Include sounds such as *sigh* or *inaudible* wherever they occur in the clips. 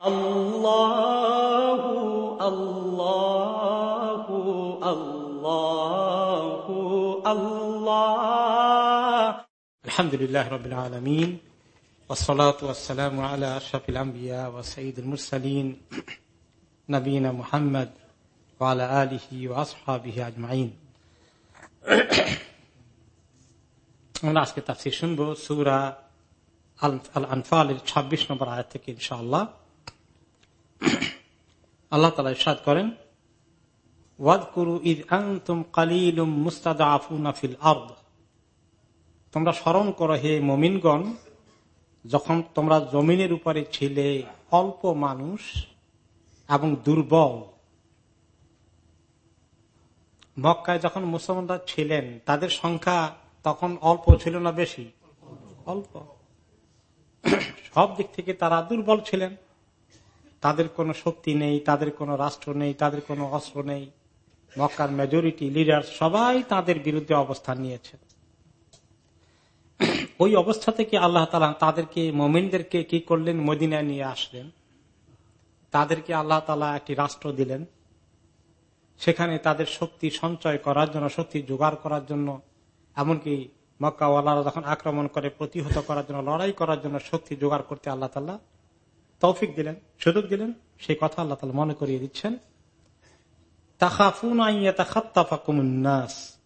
الله الله الله الله الحمد لله رب العالمين والصلاة والسلام على أشرف الأنبياء وسيد المرسلين نبينا محمد وعلى آله وأصحابه أجمعين আমরা আজকে তাফসির শুনবো সুরা আল আনফালের ছাব্বিশ নম্বর আয়াত থেকে ইনশাআল্লাহ আল্লাহ তালা ইসাদ করেন তোমরা স্মরণ করো হে মমিনগণ, যখন তোমরা জমিনের উপরে ছিলে অল্প মানুষ এবং দুর্বল। মক্কায় যখন মুসলমানরা ছিলেন, তাদের সংখ্যা তখন অল্প ছিল না বেশি? অল্প। সব দিক থেকে তারা দুর্বল ছিলেন। তাদের কোনো শক্তি নেই, তাদের কোনো রাষ্ট্র নেই, তাদের কোনো অস্ত্র নেই। মক্কার মেজরিটি লিডার সবাই তাদের বিরুদ্ধে অবস্থান নিয়েছেন ওই অবস্থা থেকে আল্লাহ তালা তাদেরকে, মোমিনদেরকে কি করলেন? মদিনায় নিয়ে আসলেন। তাদেরকে আল্লাহ তালা একটি রাষ্ট্র দিলেন। সেখানে তাদের শক্তি সঞ্চয় করার জন্য, শক্তি জোগাড় করার জন্য, এমনকি মক্কাওয়ালারা যখন আক্রমণ করে, প্রতিহত করার জন্য, লড়াই করার জন্য শক্তি জোগাড় করতে আল্লাহ তাল্লাহ তৌফিক দিলেন, সুযোগ দিলেন, সেই কথা আল্লাহ তালা মনে করিয়ে দিচ্ছেন।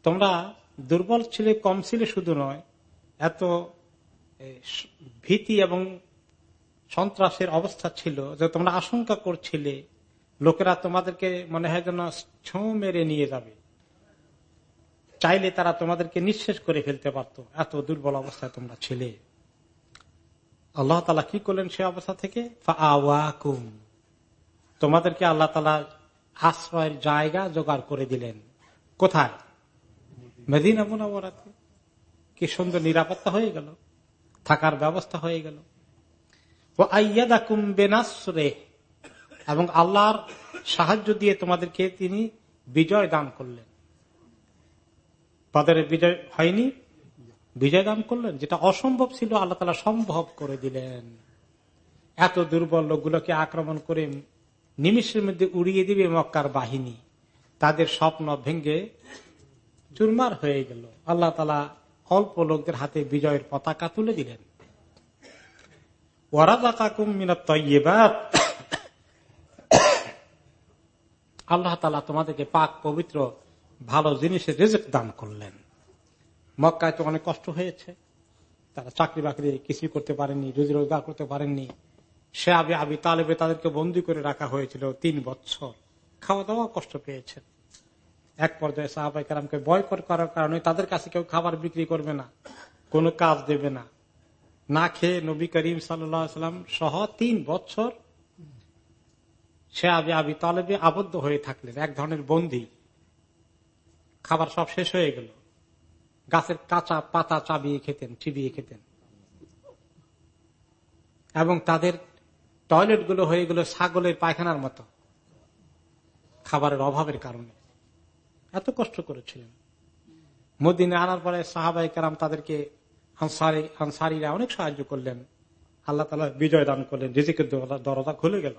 তোমরা দুর্বল ছিলে, কম ছিলে শুধু নয়, এত ভীতি এবং সন্ত্রাসের অবস্থা ছিল যে তোমরা আশঙ্কা করছিলে, লোকেরা তোমাদেরকে মনে হয় যেন ছোঁ মেরে নিয়ে যাবে। চাইলে তারা তোমাদেরকে নিঃশেষ করে ফেলতে পারত, এত দুর্বল অবস্থায় তোমরা ছিলে। আল্লাহ তালা কি করলেন সে অবস্থা থেকে? তোমাদেরকে আল্লাহ তালা আশ্রয়ের জায়গা জোগাড় করে দিলেন। কোথায়? মেদিনা কি সুন্দর নিরাপত্তা হয়ে গেল। থাকার ব্যবস্থা হয়ে গেল। এবং আল্লাহর সাহায্য দিয়ে তোমাদেরকে তিনি বিজয় দান করলেন। তাদের বিজয় হয়নি। বিজয় দান করলেন, যেটা অসম্ভব ছিল, আল্লাহ তালা সম্ভব করে দিলেন। এত দুর্বল লোকগুলোকে আক্রমণ করে নিমিষের মধ্যে উড়িয়ে দিবে মক্কার বাহিনী। তাদের স্বপ্ন ভেঙ্গে চুরমার হয়ে গেল। আল্লাহ তালা অল্প লোকদের হাতে বিজয়ের পতাকা তুলে দিলেন। আল্লাহ তালা তোমাদেরকে পাক পবিত্র, ভালো জিনিসের রেজেক্ট দান করলেন। মক্কায় তো অনেক কষ্ট হয়েছে। তারা চাকরি বাকরি কিছুই করতে পারেননি, রুজি রোজগার করতে পারেননি। সে আবি আবি তালেবে তাদেরকে বন্দি করে রাখা হয়েছিল তিন বছর। খাওয়া দাওয়া কষ্ট পেয়েছেন। এক পর্যায়ে সাহাবাই কালামকে বয়কট করার কারণে তাদের কাছে কেউ খাবার বিক্রি করবে না, কোনো কাজ দেবে না। না খেয়ে নবী করিম সাল্লাম সহ তিন বছর সে আবি আবি তালেবে আবদ্ধ হয়ে থাকলেন, এক ধরনের বন্দি। খাবার সব শেষ হয়ে গেল। গাছের কাঁচা পাতা চাবিয়ে খেতেন, চিবিয়ে খেতেন। এবং তাদের টয়লেটগুলো হয়ে গেল ছাগলের পায়খানার মতো। খাবারের অভাবের কারণে। এত কষ্ট করেছিলেন। মদিনে আনার পরে সাহাবাই কারাম তাদেরকে আনসারিরা অনেক সাহায্য করলেন। আল্লাহ তালা বিজয় দান করলেন, রিজিকের দরজা খুলে গেল।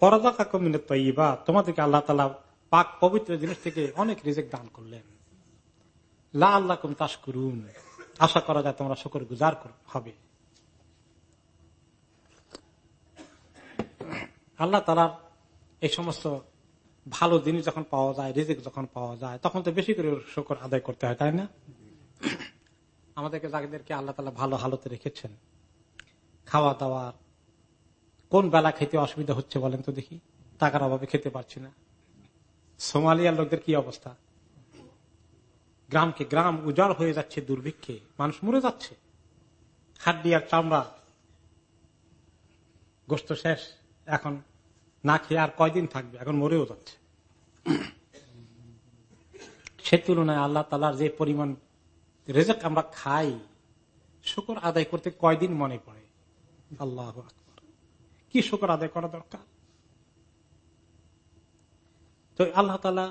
পরদা কাকমিনে তৈবা তোমাদেরকে আল্লাহ তালা পাক পবিত্র জিনিস থেকে অনেক রিজেক দান করলেন। লা আল্লাহ কুম তাস করুন আশা করা যায় তোমরা শকর গুজার হবে। আল্লাহ তালার এই সমস্ত ভালো জিনিস যখন পাওয়া যায়, রিজিক যখন পাওয়া যায়, তখন তো বেশি করে শকর আদায় করতে হয়, তাই না? আমাদেরকে যাদেরকে আল্লাহ তালা ভালো হালতে রেখেছেন খাওয়া দাওয়ার কোন বেলা খেতে অসুবিধা হচ্ছে বলেন তো দেখি, টাকার অভাবে খেতে পারছি না। সোমালিয়ার লোকদের কি অবস্থা? গ্রামকে গ্রাম উজাড় হয়ে যাচ্ছে দুর্ভিক্ষে, মানুষ মরে যাচ্ছে। হাড্ডি আর চামড়া, গোস্ত শেষ। এখন না খেয়ে আর কয়দিন থাকবে? এখন মরেও যাচ্ছে। সে তুলনায় আল্লাহ তালার যে পরিমাণ রেজাক আমরা খাই, শুকর আদায় করতে কয়দিন মনে পড়ে? আল্লাহ কি শুকর আদায় করা দরকার? তো আল্লাহ তালা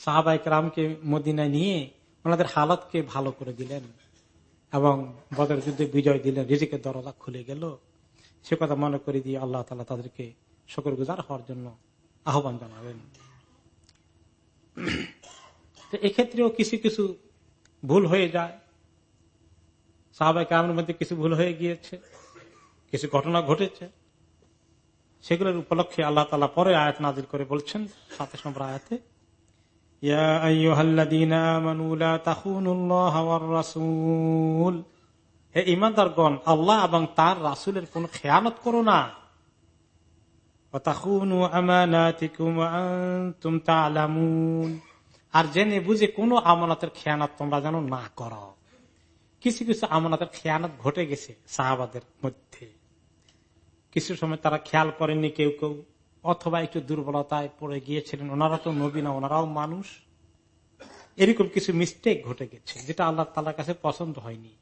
সাহাবাইক রামকে মদিনায় নিয়ে ওনাদের হালতকে ভালো করে দিলেন এবং বদর যুদ্ধে বিজয় দিলেন, রিজিকের দরজা খুলে গেল। সে কথা মনে করে দিয়ে আল্লাহ তালা তাদেরকে শকর গুজার হওয়ার জন্য আহ্বান জানাবেন। এক্ষেত্রেও কিছু কিছু ভুল হয়ে যায়। সাহাবাই কামের মধ্যে কিছু ভুল হয়ে গিয়েছে, কিছু ঘটনা ঘটেছে। সেগুলোর উপলক্ষে আল্লাহ তালা পরে আয়াত নাজির করে বলছেন সাতাশ নম্বর আয়াতে। ইমানদারগণ, আল্লাহ এবং তার রাসুলের কোন খেয়ানত করো না। আর জেনে বুঝে কোন আমানতের খেয়ানত তোমরা যেন না করো। কিছু কিছু আমানতের খেয়ানত ঘটে গেছে সাহাবাদের মধ্যে। কিছু সময় তারা খেয়াল করেননি কেউ কেউ। অথবা একটু দুর্বলতায় পড়ে গিয়েছিলেন, ওনারা তো নবী না, ওনারাও মানুষ। এরকম কিছু মিস্টেক ঘটে গেছে, যেটা আল্লাহ তালার কাছে পছন্দ হয়নি।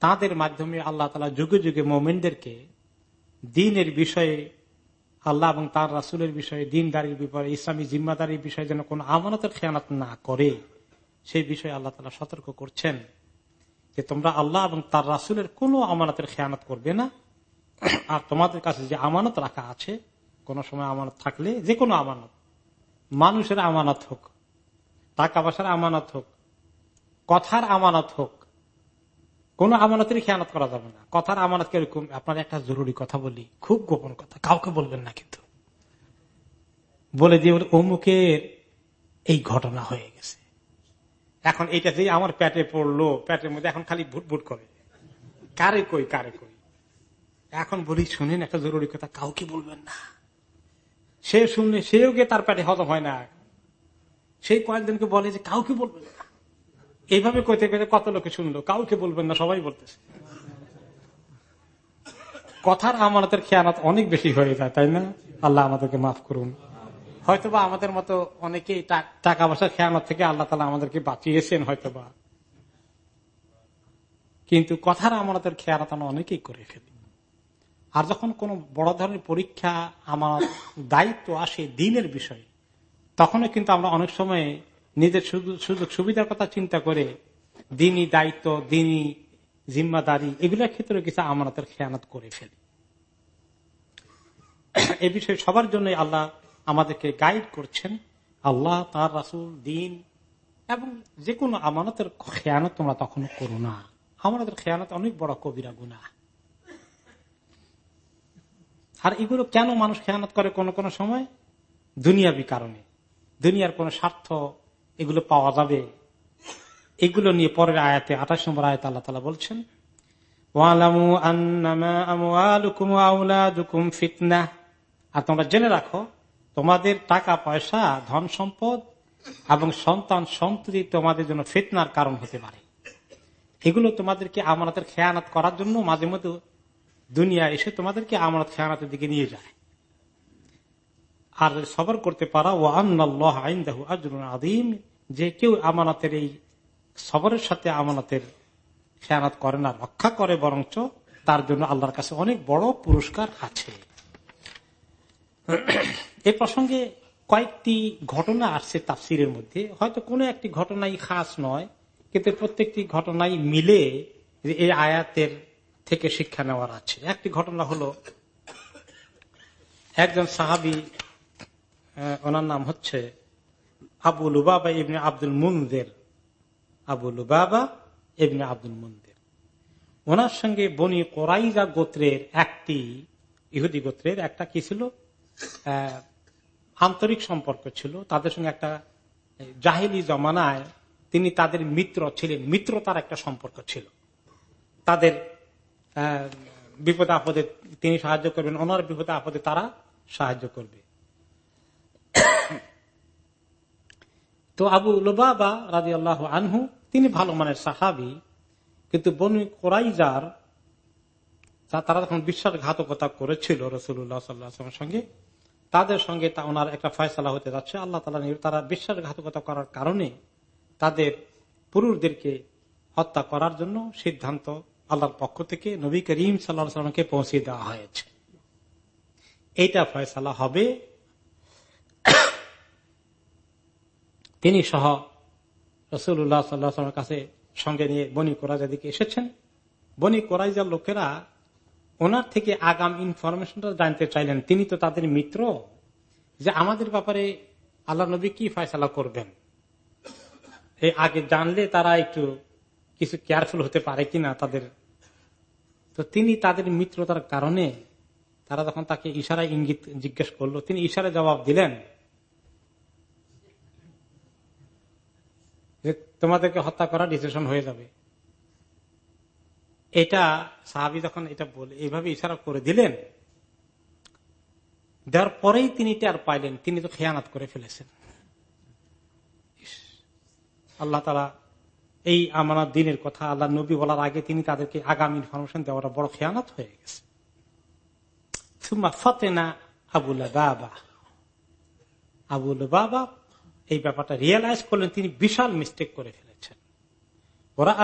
তাদের মাধ্যমে আল্লাহ তালা যুগে যুগে মোমেনদেরকে দিনের বিষয়ে, আল্লাহ এবং তার রাসুলের বিষয়ে, দিনদারির বিপরে ইসলামী জিম্মাদারির বিষয়ে যেন কোন আমানতের খেয়ানত না করে, সেই বিষয়ে আল্লাহ তালা সতর্ক করছেন যে তোমরা আল্লাহ এবং তার রাসুলের কোনো আমানতের খেয়ানত করবে না। আর তোমাদের কাছে যে আমানত রাখা আছে কোন সময় আমানত থাকলে যে কোনো আমানত। মানুষের আমানত হোক, টাকা পয়সার আমানত হোক, কথার আমানত হোক, কোন আমানতের খেয়ানত করা যাবে না। কথার আমানত কীরকম? আপনার একটা জরুরি কথা বলি, খুব গোপন কথা, কাউকে বলবেন না কিন্তু। বলে দিয়ে অমুকের এই ঘটনা হয়ে গেছে। এখন এটা যে আমার প্যাটে পড়ল প্যাটের মধ্যে এখন খালি ভুট ভুট করে। কারে কই কারে কই? এখন বলি, শুনেন, একটা জরুরি কথা, কাউকে বলবেন না। সে শুনলে, সেও গিয়ে তার প্যাটে হজম হয় না। সেই কয়েকজনকে বলে যে, কাউকে বলবেন না। এইভাবে কইতে কইতে কত লোকে শুনলো, কাউকে বলবেন না, সবাই বলতেছে। কথার আমানতের খেয়ানত অনেক বেশি হয়ে যায়, তাই না? আল্লাহ আমাদেরকে মাফ করুন। হয়তোবা আমাদের মতো অনেকেই টাকা পয়সার খেয়ানত থেকে আল্লাহ তালা আমাদেরকে বাঁচিয়েছেন হয়তোবা। কিন্তু কথার আমানতের খেয়ানত আমরা অনেকেই করে ফেলি। আর যখন কোন বড় ধরনের পরীক্ষা আমার দায়িত্ব আসে দিনের বিষয়ে, তখনও কিন্তু আমরা অনেক সময় নিজের সুযোগ সুবিধার কথা চিন্তা করে দিনই দায়িত্ব, দিনই জিম্মাদারি, এগুলোর ক্ষেত্রে কিছু আমানতের খেয়ানত করে ফেলি। এ বিষয়ে সবার জন্য আল্লাহ আমাদেরকে গাইড করছেন। আল্লাহ তার রাসুল, দিন এবং যে কোনো আমানতের খেয়ানত তোমরা তখন করো না। আমানতের খেয়ানত অনেক বড় কবিরা গুণা আর এগুলো কেন মানুষ খেয়ানত করে কোন কোন সময়? দুনিয়াবি কারণে। দুনিয়ার কোন স্বার্থ এগুলো পাওয়া যাবে। এগুলো নিয়ে পরের আয়াতে, আঠাশ নম্বর আয়াত আল্লাহ তালা বলছেন আর তোমরা জেনে রাখো, তোমাদের টাকা, পয়সা, ধন সম্পদ এবং সন্তান সন্ততি তোমাদের জন্য ফিতনার কারণ হতে পারে। এগুলো তোমাদেরকে আমানতের খেয়ানাত করার জন্য মাঝে মধ্যে দুনিয়া এসে তোমাদেরকে আমানত খেয়ানাতের দিকে নিয়ে যায়। আর সবর করতে পারা ও আন্নাল্লাহ আইন্দাহু আজরুন আদিম যে কেউ আমানতের এই সবরের সাথে আমানতের খেয়ানাত করে না, রক্ষা করে, বরঞ্চ তার জন্য আল্লাহর কাছে অনেক বড় পুরস্কার আছে। এ প্রসঙ্গে কয়েকটি ঘটনা আসছে তাফসিরের মধ্যে। হয়তো কোনো একটি ঘটনাই খাস নয়, কিন্তু প্রত্যেকটি ঘটনাই মিলে এই আয়াতের থেকে শিক্ষা নেওয়ার আছে। একটি ঘটনা হলো, একজন সাহাবি ওনার নাম হচ্ছে আবু লুবাবা ইবনে আব্দুল মুন্দের। আবু লুবাবা ইবনে আব্দুল মুন্দের। ওনার সঙ্গে বনি কোরাইজা গোত্রের একটি, ইহুদি গোত্রের একটা কি ছিল? আন্তরিক সম্পর্ক ছিল। তাদের সঙ্গে একটা জাহিলি জমানায় তিনি তাদের মিত্র ছিলেন। মিত্রতার একটা সম্পর্ক ছিল। তাদের বিপদ আপদে তিনি সাহায্য করবেন ওনার বিপদ আপদে তারা সাহায্য করবে। তো আবু লোবাবা রাজি আল্লাহ আনহু, তিনি ভালো মানের সাহাবি, কিন্তু বনু কোরাইজার তারা যখন বিশ্বাসঘাতকতা করেছিল রসুল্লাহ সাল্লাহামের সঙ্গে, তাদের সঙ্গে তা ওনার একটা ফয়সলা হতে যাচ্ছে। আল্লাহ তালা তারা বিশ্বাসঘাতকতা করার কারণে তাদের পুরুষদেরকে হত্যা করার জন্য সিদ্ধান্ত আল্লাহর পক্ষ থেকে নবী করিম সাল্লাহামকে পৌঁছে দেওয়া হয়েছে। এইটা ফয়সালা হবে। তিনি সহ রসুল্লাহ সাল্লাহামের কাছে সঙ্গে নিয়ে বনি কোরাইজার দিকে এসেছেন। বনি কোরাইজার লোকেরা ওনার থেকে আগাম ইনফরমেশনটা জানতে চাইলেন। তিনি তো তাদের মিত্র যে আমাদের ব্যাপারে আল্লাহ নবী কি ফয়সালা করবেন? এই আগে জানলে তারা একটু কিছু কেয়ারফুল হতে পারে কিনা তাদের তো তিনি তাদের মিত্রতার কারণে তারা যখন তাকে ইশারা ইঙ্গিত জিজ্ঞেস করল। তিনি ইশারা জবাব দিলেন যে, তোমাদেরকে হত্যা করা ডিসিশন হয়ে যাবে। এটা সাহাবি যখন এটা বলে, এইভাবে ইশারা করে দিলেন। দেওয়ার পরেই তিনি টের পাইলেন, তিনি তো খেয়ানাত করে ফেলেছেন। আল্লাহ তারা এই আমার দিনের কথা আল্লাহ নবী বলার আগে তিনি তাদেরকে আগামী ইনফরমেশন দেওয়াটা বড় খেয়ানত হয়ে গেছে। আবুল বাবা এই ব্যাপারটা রিয়েলাইজ করলেন, তিনি বিশাল মিস্টেক করে ফেলেছেন। ওরা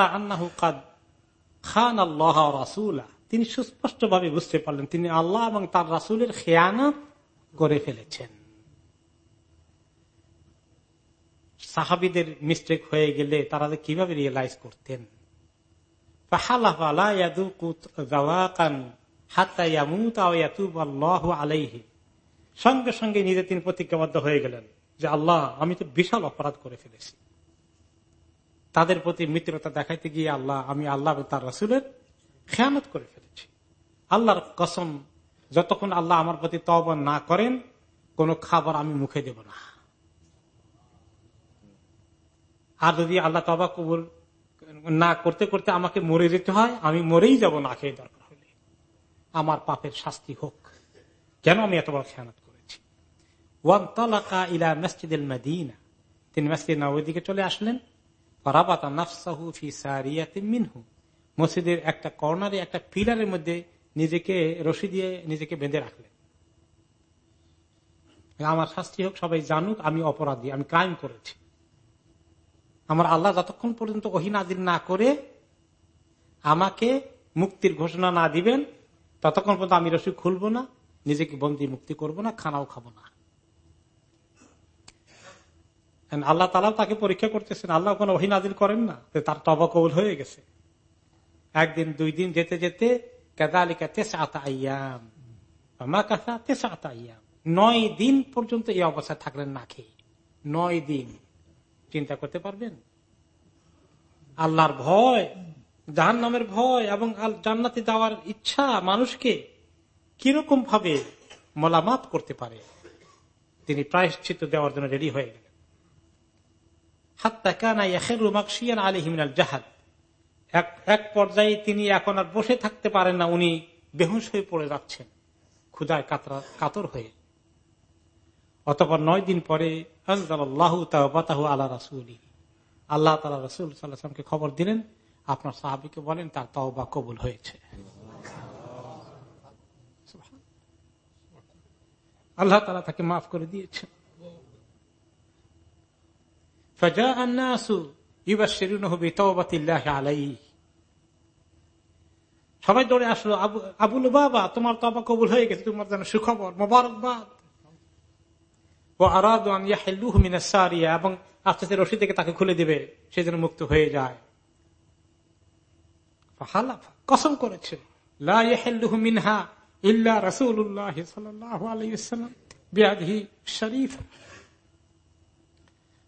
খান আল্লাহ রাসুলা। তিনি সুস্পষ্ট ভাবে বুঝতে পারলেন, তিনি আল্লাহ এবং তার রাসুলের খেয়ানত করে ফেলেছেন। সাহাবিদের মিস্টেক হয়ে গেলে তারা কীভাবে রিয়েলাইজ করতেন? সঙ্গে সঙ্গে নিজে তিনি প্রতিজ্ঞাবদ্ধ হয়ে গেলেন যে, আল্লাহ, আমি তো বিশাল অপরাধ করে ফেলেছি। তাদের প্রতি মিত্রতা দেখাইতে গিয়ে আল্লাহ, আমি আল্লাহ তার রসুলের খেয়ানত করে ফেলেছি। আল্লাহর কসম, যতক্ষণ আল্লাহ আমার প্রতি তব না করেন, কোন খাবার আমি মুখে দেব না। আর যদি আল্লাহ তবা কবুল না করতে করতে আমাকে মরে যেতে হয়, আমি মরেই যাব না খেয়ে দরকার হলে। আমার পাপের শাস্তি হোক। কেন আমি এত বড় খেয়ানত করেছি? ওয়ান ইলা মসজিদ মদিনা। তিনি মসজিদ নবীর দিকে চলে আসলেন। মসজিদের একটা কর্নারে, একটা পিলারের মধ্যে নিজেকে রশি দিয়ে নিজেকে বেঁধে রাখলেন। আমার শাস্তি হোক, সবাই জানুক, আমি অপরাধী, আমি ক্রাইম করেছি। আমার আল্লাহ যতক্ষণ পর্যন্ত ওহিনাদিন না করে আমাকে মুক্তির ঘোষণা না দিবেন, ততক্ষণ পর্যন্ত আমি রসি খুলব না, নিজেকে বন্দি মুক্তি করব না, খানাও খাব না। আল্লাহ তালাও তাকে পরীক্ষা করতেছেন, আল্লাহ কোনো ওহিনাদিল করেন না তার তবা কবুল হয়ে গেছে। একদিন, দুই দিন যেতে যেতে কেদালিকা তেসা আইয়াম। মা কাছা তেসা আইয়াম। নয় দিন পর্যন্ত এই অবস্থায় থাকলেন না খেয়ে। নয় দিন। চিন্তা করতে পারবেন? আল্লাহর ভয় জাহান নামের ভয় এবং জান্নাতে যাওয়ার ইচ্ছা মানুষকে কীরকম ভাবে মলামাত করতে পারে? তিনি প্রায়শ্চিত দেওয়ার জন্য রেডি হয়ে গেলেন। জাহাদ এক পর্যায়ে তিনি এখন আর বসে থাকতে পারেন না, উনি বেহুশ হয়ে পড়ে যাচ্ছেন। ক্ষুদায় কাতর হয়ে। অতপর নয় দিন পরে আল্লাহ রাসুলি। আল্লাহ তালা রসুল সাল্লাহামকে খবর দিলেন, আপনার সাহাবিকে বলেন, তার তওবা কবুল হয়েছে। আল্লাহ তালা তাকে মাফ করে দিয়েছেন। সবাই দৌড়ে আসলো আবুল বাবা তোমার তবা কবুল হয়ে গেছে, তোমার যেন সুখবর, মোবারকবাদ। এবং আস্তে আস্তে রশি থেকে তাকে খুলে দিবে, সে যেন মুক্ত হয়ে যায়। কসম করেছে।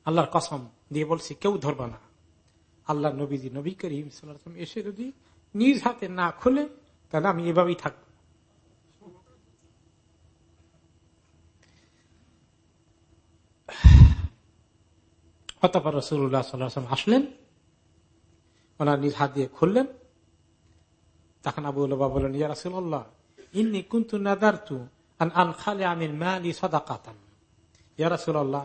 আল্লাহর কসম দিয়ে বলছি, কেউ ধরবে না। আল্লাহ নবীজি, নবী করিম এসে যদি নিজ হাতে না খুলে, তাহলে আমি এভাবেই থাকব। অতপর রসুল্লাহ সাল্লাম আসলেন। ওনার নিজ হাত দিয়ে খুললেন। তখন আবু বাবা বললেন, ইয়া রাসুল্লাহ ইন্নি কুন্তু নাদারতু আন খালে আমির মালি সদা কাতান ইয়া রাসুল্লাহ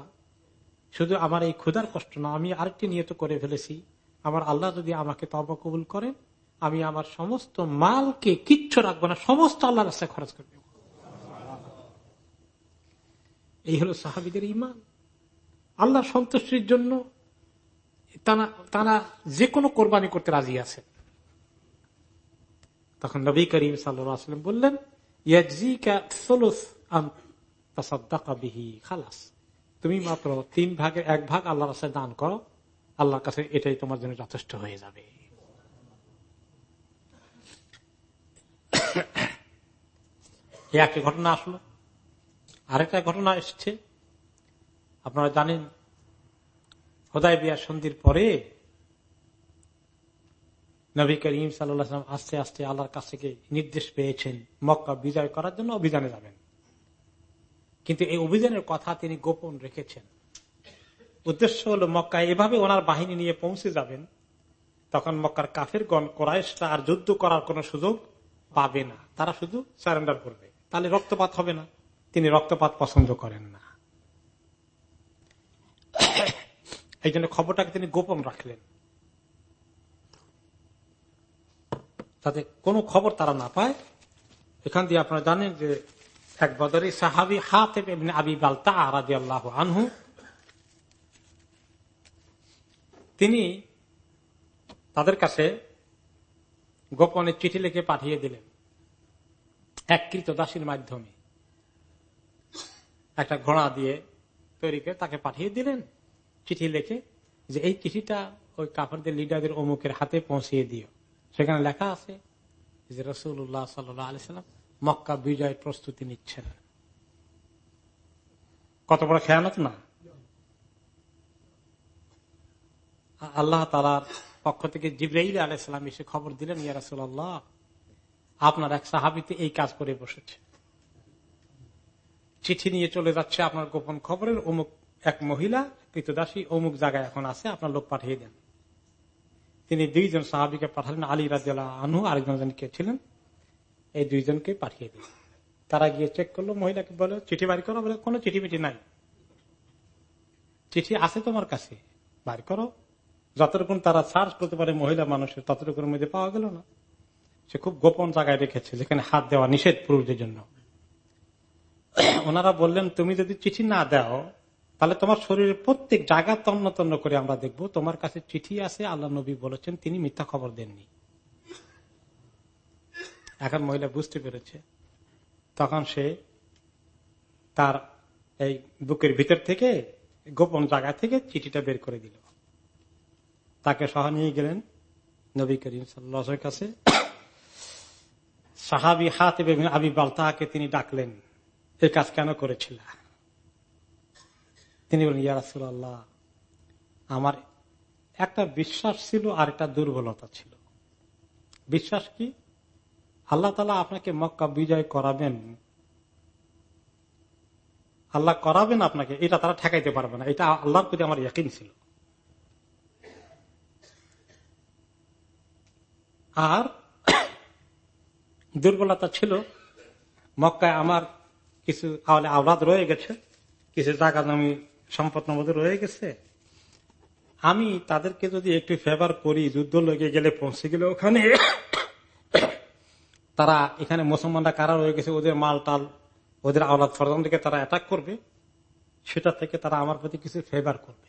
শুধু আমার এই ক্ষুধার কষ্ট না, আমি আরেকটি নিয়ত করে ফেলেছি। আমার আল্লাহ যদি আমাকে তবা কবুল করেন, আমি আমার সমস্ত মালকে কিচ্ছু রাখব না, সমস্ত আল্লাহ রাস্তায় খরচ করে দেব। এই হলো সাহাবিদের ইমান আল্লাহ সন্তুষ্টির জন্য তারা যে কোনো কোরবানি করতে রাজি আছে তখন নবী করিম সাল্লাম বললেন খালাস। তুমি মাত্র তিন ভাগের এক ভাগ আল্লাহ রাস্তায় দান করো, আল্লাহর কাছে এটাই তোমার জন্য যথেষ্ট হয়ে যাবে। *coughs* একটি ঘটনা আসলো, আরেকটা ঘটনা এসছে। আপনারা জানেন হোদায় বিয়ার সন্ধির পরে নবী করিম সাল্লাম আস্তে আস্তে আল্লাহর কাছ থেকে নির্দেশ পেয়েছেন, মক্কা বিজয় করার জন্য অভিযানে যাবেন। কিন্তু এই অভিযানের কথা তিনি গোপন রেখেছেন। উদ্দেশ্য হল মক্কা এভাবে ওনার বাহিনী নিয়ে পৌঁছে যাবেন, তখন মক্কার কাফের গণ কোরআশটা আর যুদ্ধ করার কোন সুযোগ পাবে না। তারা শুধু সারেন্ডার করবে। তাহলে রক্তপাত হবে না। তিনি রক্তপাত পছন্দ করেন না। এই জন্য খবরটাকে তিনি গোপন রাখলেন। তাতে কোনো খবর তারা না পায়। এখান দিয়ে আপনারা জানেন যে এক বদরি সাহাবি হাতে আবি বালতা রাজি আল্লাহ আনহু, তিনি তাদের কাছে গোপনে চিঠি লিখে পাঠিয়ে দিলেন। এক দাসীর মাধ্যমে। একটা ঘোড়া দিয়ে তৈরি করে তাকে পাঠিয়ে দিলেন। চিঠি লিখে যে এই চিঠিটা ওই কাপড়দের লিডারদের অমুকের হাতে পৌঁছিয়ে দিও। সেখানে লেখা আছে যে রসুল্লাহ সাল্লাম মক্কা বিজয় প্রস্তুতি নিচ্ছেন। কত বড় খেয়ানত না? আল্লাহ তালার পক্ষ থেকে জিব্রাইল আলাইসালাম এসে খবর দিলেন ইয়ারসুল্লাহ আপনার এক সাহাবিতে এই কাজ করে বসেছে। চিঠি নিয়ে চলে যাচ্ছে আপনার গোপন খবরের অমুক এক মহিলা কৃতদাসী অমুক জায়গায় এখন আছে, আপনার লোক পাঠিয়ে দেন। তিনি দুইজন সাহাবিকে পাঠালেন, আলী রাজিয়াল আনহু আরেকজন কে ছিলেন এই দুইজনকে পাঠিয়ে দিলেন। তারা গিয়ে চেক করল, মহিলাকে বলে চিঠি বাড়ি করো? বলে, কোনো চিঠি মিঠি নাই। চিঠি আছে তোমার কাছে বাড়ি করো। যতটুকুন তারা সার্চ করতে পারে মহিলা মানুষের, ততটুকুর মধ্যে পাওয়া গেল না। সে খুব গোপন জায়গায় রেখেছে, যেখানে হাত দেওয়া নিষেধ পুরুষদের জন্য। ওনারা বললেন, তুমি যদি চিঠি না দাও তাহলে তোমার শরীরের প্রত্যেক জায়গা তন্ন তন্ন করে আমরা দেখব, তোমার কাছে চিঠি আছে, আল্লাহ নবী বলেছেন, তিনি মিথ্যা খবর দেননি। এখন মহিলা বুঝতে পেরেছে। তখন সে তার এই বুকের ভিতর থেকে, গোপন জায়গা থেকে চিঠিটা বের করে দিল। তাকে সহ নিয়ে গেলেন নবী করিম সাল্লাহের কাছে। সাহাবি হাত এবং আবি বালতাহাকে তিনি ডাকলেন এই কাজ কেন করেছিল? তিনি বলেন ইয়ারাসুল্লাহ আমার একটা বিশ্বাস ছিল আর একটা দুর্বলতা ছিল। বিশ্বাস কি? আল্লাহ তালা আপনাকে মক্কা বিজয় করাবেন। আল্লাহ করাবেন আপনাকে, এটা তারা ঠেকাইতে পারবে না। এটা আল্লাহর প্রতি আমার ইয়াকিন ছিল। আর দুর্বলতা ছিল, মক্কায় আমার কিছু আওলাদ রয়ে গেছে, কিছু টাকা দামি সম্পদ নমদ রয়ে গেছে। আমি তাদেরকে যদি একটু ফেভার করি যুদ্ধ লেগে গেলে পৌঁছে গেলে ওখানে *coughs* তারা এখানে মুসলমানরা কারা রয়ে গেছে, ওদের মাল টাল, ওদের আওলাদ ফরদান দিকে তারা অ্যাটাক করবে, সেটা থেকে তারা আমার প্রতি কিছু ফেভার করবে।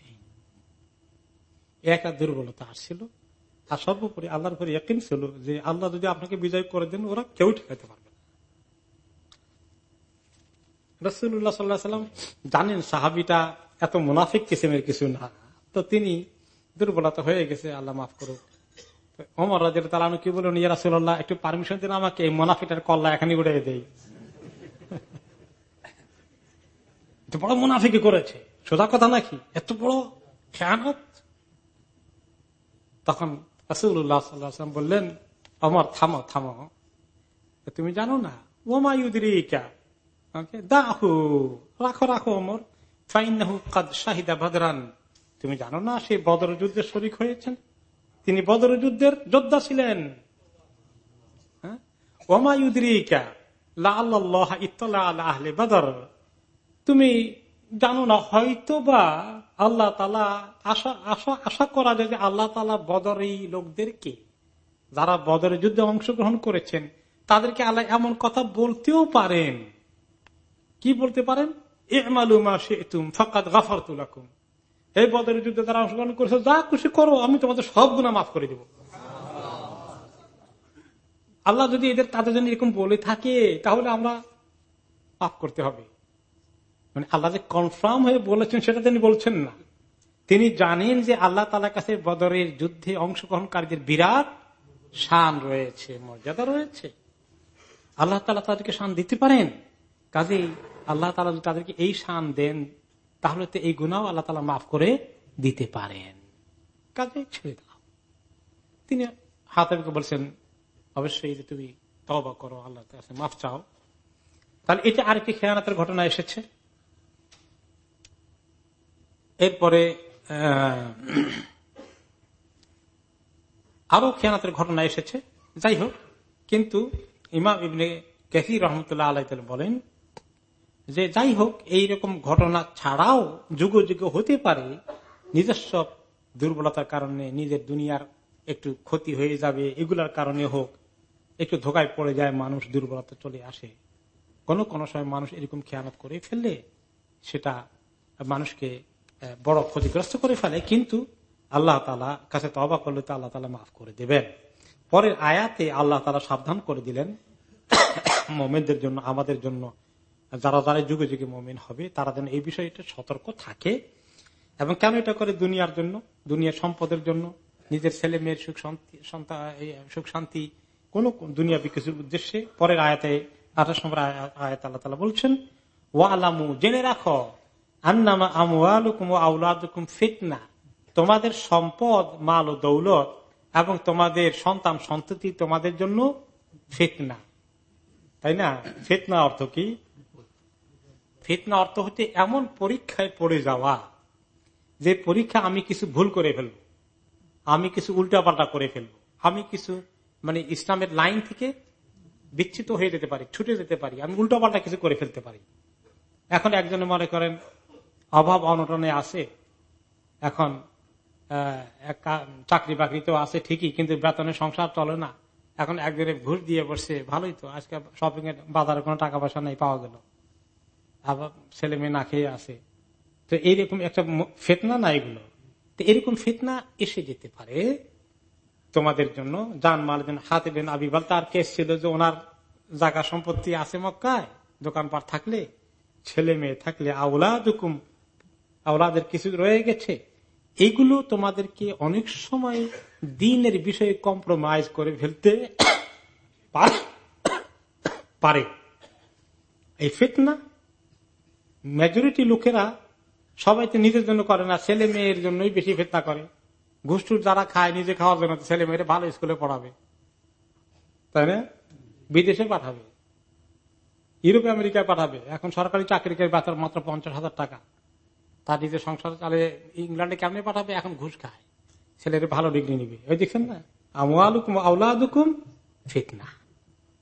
একটা দুর্বলতা আসছিল। আর সর্বোপরি আল্লাহর উপরে একদিন ছিল যে আল্লাহ যদি আপনাকে বিজয় করে দেন, ওরা কেউ ঠেকাতে পারবে রসুল্লাহ সাল্লাহ সাল্লাম জানেন সাহাবিটা এত মুনাফিক কিসেমের কিছু না। তো তিনি দুর্বলতা হয়ে গেছে, আল্লাহ মাফ করুক। অমর রাজের তালা কি বলুন ইয়া রাসুল্লাহ একটু পারমিশন দিন আমাকে, এই মুনাফিটার কল্লা এখানে উড়ে দেই। *laughs* এত বড় মুনাফিকে করেছে। সোজা কথা নাকি? এত বড় খেয়ানত? তখন রাসুল্লাহ বললেন অমর থামো থামো। তুমি জানো না ওমায়ুদিকা দাহু, রাখো রাখো অমর শাহিদা তুমি জানো না সে বদর যুদ্ধের শরিক হয়েছেন? তিনি বদর যুদ্ধের যোদ্ধা ছিলেন। হ্যাঁ? আহলে বদর। তুমি জানো না হয়তো বা আল্লাহ তালা আশা আশা আশা করা যায় যে আল্লাহ তালা বদর এই লোকদেরকে, যারা বদরের যুদ্ধে অংশগ্রহণ করেছেন, তাদেরকে আল্লাহ এমন কথা বলতেও পারেন। কি বলতে পারেন? এই বদরের যুদ্ধে তারা অংশগ্রহণ করেছে, যা খুশি করো, আমি সব মাফ করে আল্লাহ যদি এদের, তাদের জন্য এরকম বলে থাকে, তাহলে আমরা মাফ করতে হবে। মানে আল্লাহ যে কনফার্ম হয়ে বলেছেন, সেটা তিনি বলছেন না। তিনি জানেন যে আল্লাহ তালার কাছে বদরের যুদ্ধে অংশগ্রহণকারীদের বিরাট শান রয়েছে, মর্যাদা রয়েছে। আল্লাহ তালা তাদেরকে শান দিতে পারেন। কাজেই আল্লাহ তালা তাদেরকে এই শান দেন, তাহলে তো এই গুণাও আল্লাহ তালা মাফ করে দিতে পারেন। কাজে ছেড়ে দাও তিনি হাতেমকে বলছেন, অবশ্যই যে তুমি তবা করো আল্লাহ কাছে মাফ চাও। তাহলে এটা আরেকটি খেয়ানাতের ঘটনা এসেছে। এরপরে আরও খেয়ানাতের ঘটনা এসেছে। যাই হোক, কিন্তু ইমাম ইবনে কেসির রহমতুল্লাহ আল্লাহ বলেন যে যাই হোক এইরকম ঘটনা ছাড়াও যুগ যুগ হতে পারে, নিজস্ব দুর্বলতার কারণে নিজের দুনিয়ার একটু ক্ষতি হয়ে যাবে, এগুলার কারণে হোক, একটু ধোকায় পড়ে যায় মানুষ, দুর্বলতা চলে আসে। কোন কোন সময় মানুষ এরকম খেয়ানত করে ফেললে সেটা মানুষকে বড় ক্ষতিগ্রস্ত করে ফেলে, কিন্তু আল্লাহ তালা কাছে তবা করলে তো আল্লাহ তালা মাফ করে দেবেন। পরের আয়াতে আল্লাহ তালা সাবধান করে দিলেন, *coughs* মোমেনদের জন্য, আমাদের জন্য যারা যারা যুগে যুগে মোমেন হবে, তারা যেন এই বিষয়টা সতর্ক থাকে। এবং কেন এটা করে? দুনিয়ার জন্য, দুনিয়ার সম্পদের জন্য, নিজের ছেলে মেয়ের সুখ শান্তি সুখ শান্তি, কোন দুনিয়া বিকাশের উদ্দেশ্যে। পরের আয়াতে, আঠাশ নম্বর আয়াত আল্লাহ তালা বলছেন ও আলামু জেনে রাখো ফিতনা। তোমাদের সম্পদ, মাল ও দৌলত এবং তোমাদের সন্তান সন্ততি তোমাদের জন্য ফিতনা। তাই না? ফিতনা অর্থ কি? ফিতনা অর্থ হচ্ছে এমন পরীক্ষায় পড়ে যাওয়া যে পরীক্ষা আমি কিছু ভুল করে ফেলব, আমি কিছু উল্টাপাল্টা করে ফেলব, আমি কিছু মানে ইসলামের লাইন থেকে বিচ্ছিত হয়ে যেতে পারি, ছুটে যেতে পারি, আমি উল্টাপাল্টা কিছু করে ফেলতে পারি। এখন একজনে মনে করেন, অভাব অনটনে আছে, এখন চাকরি বাকরি তো আছে ঠিকই, কিন্তু বেতনের সংসার চলে না। এখন একজনে ঘুষ দিয়ে বসছে, ভালোই তো, আজকে শপিং এর বাজারে কোনো টাকা পয়সা নেই, পাওয়া গেল। ছেলে মেয়ে না খেয়ে আসে তো এইরকম একটা ফেতনা না এগুলো? তো এরকম ফেতনা এসে যেতে পারে। তোমাদের জন্য জান মাল হাতে বেন আবিবাল, তার কেস ছিল যে ওনার জায়গা সম্পত্তি আছে মক্কায়, দোকানপাট থাকলে, ছেলে মেয়ে থাকলে আউলাদুকুম আওলাদের কিছু রয়ে গেছে। এগুলো তোমাদেরকে অনেক সময় দিনের বিষয়ে কম্প্রোমাইজ করে ফেলতে *coughs* *coughs* পারে। এই ফিতনা মেজরিটি লোকেরা সবাই তো নিজের জন্য করে না, ছেলে মেয়ের জন্যই বেশি ফেতনা করে। ঘুষটুর যারা খায় নিজে খাওয়ার জন্য ছেলে মেয়েরা ভালো স্কুলে পড়াবে। তাই না? বিদেশে পাঠাবে। ইউরোপ, আমেরিকায় পাঠাবে। এখন সরকারি চাকরি বেতন মাত্র পঞ্চাশ হাজার টাকা। তার নিজের সংসার চালে ইংল্যান্ডে কেমনে পাঠাবে? এখন ঘুষ খায়। ছেলেরা ভালো ডিগ্রি নিবে। ওই দেখছেন না? আমুকুম আউলাদুকুম ফিতনা।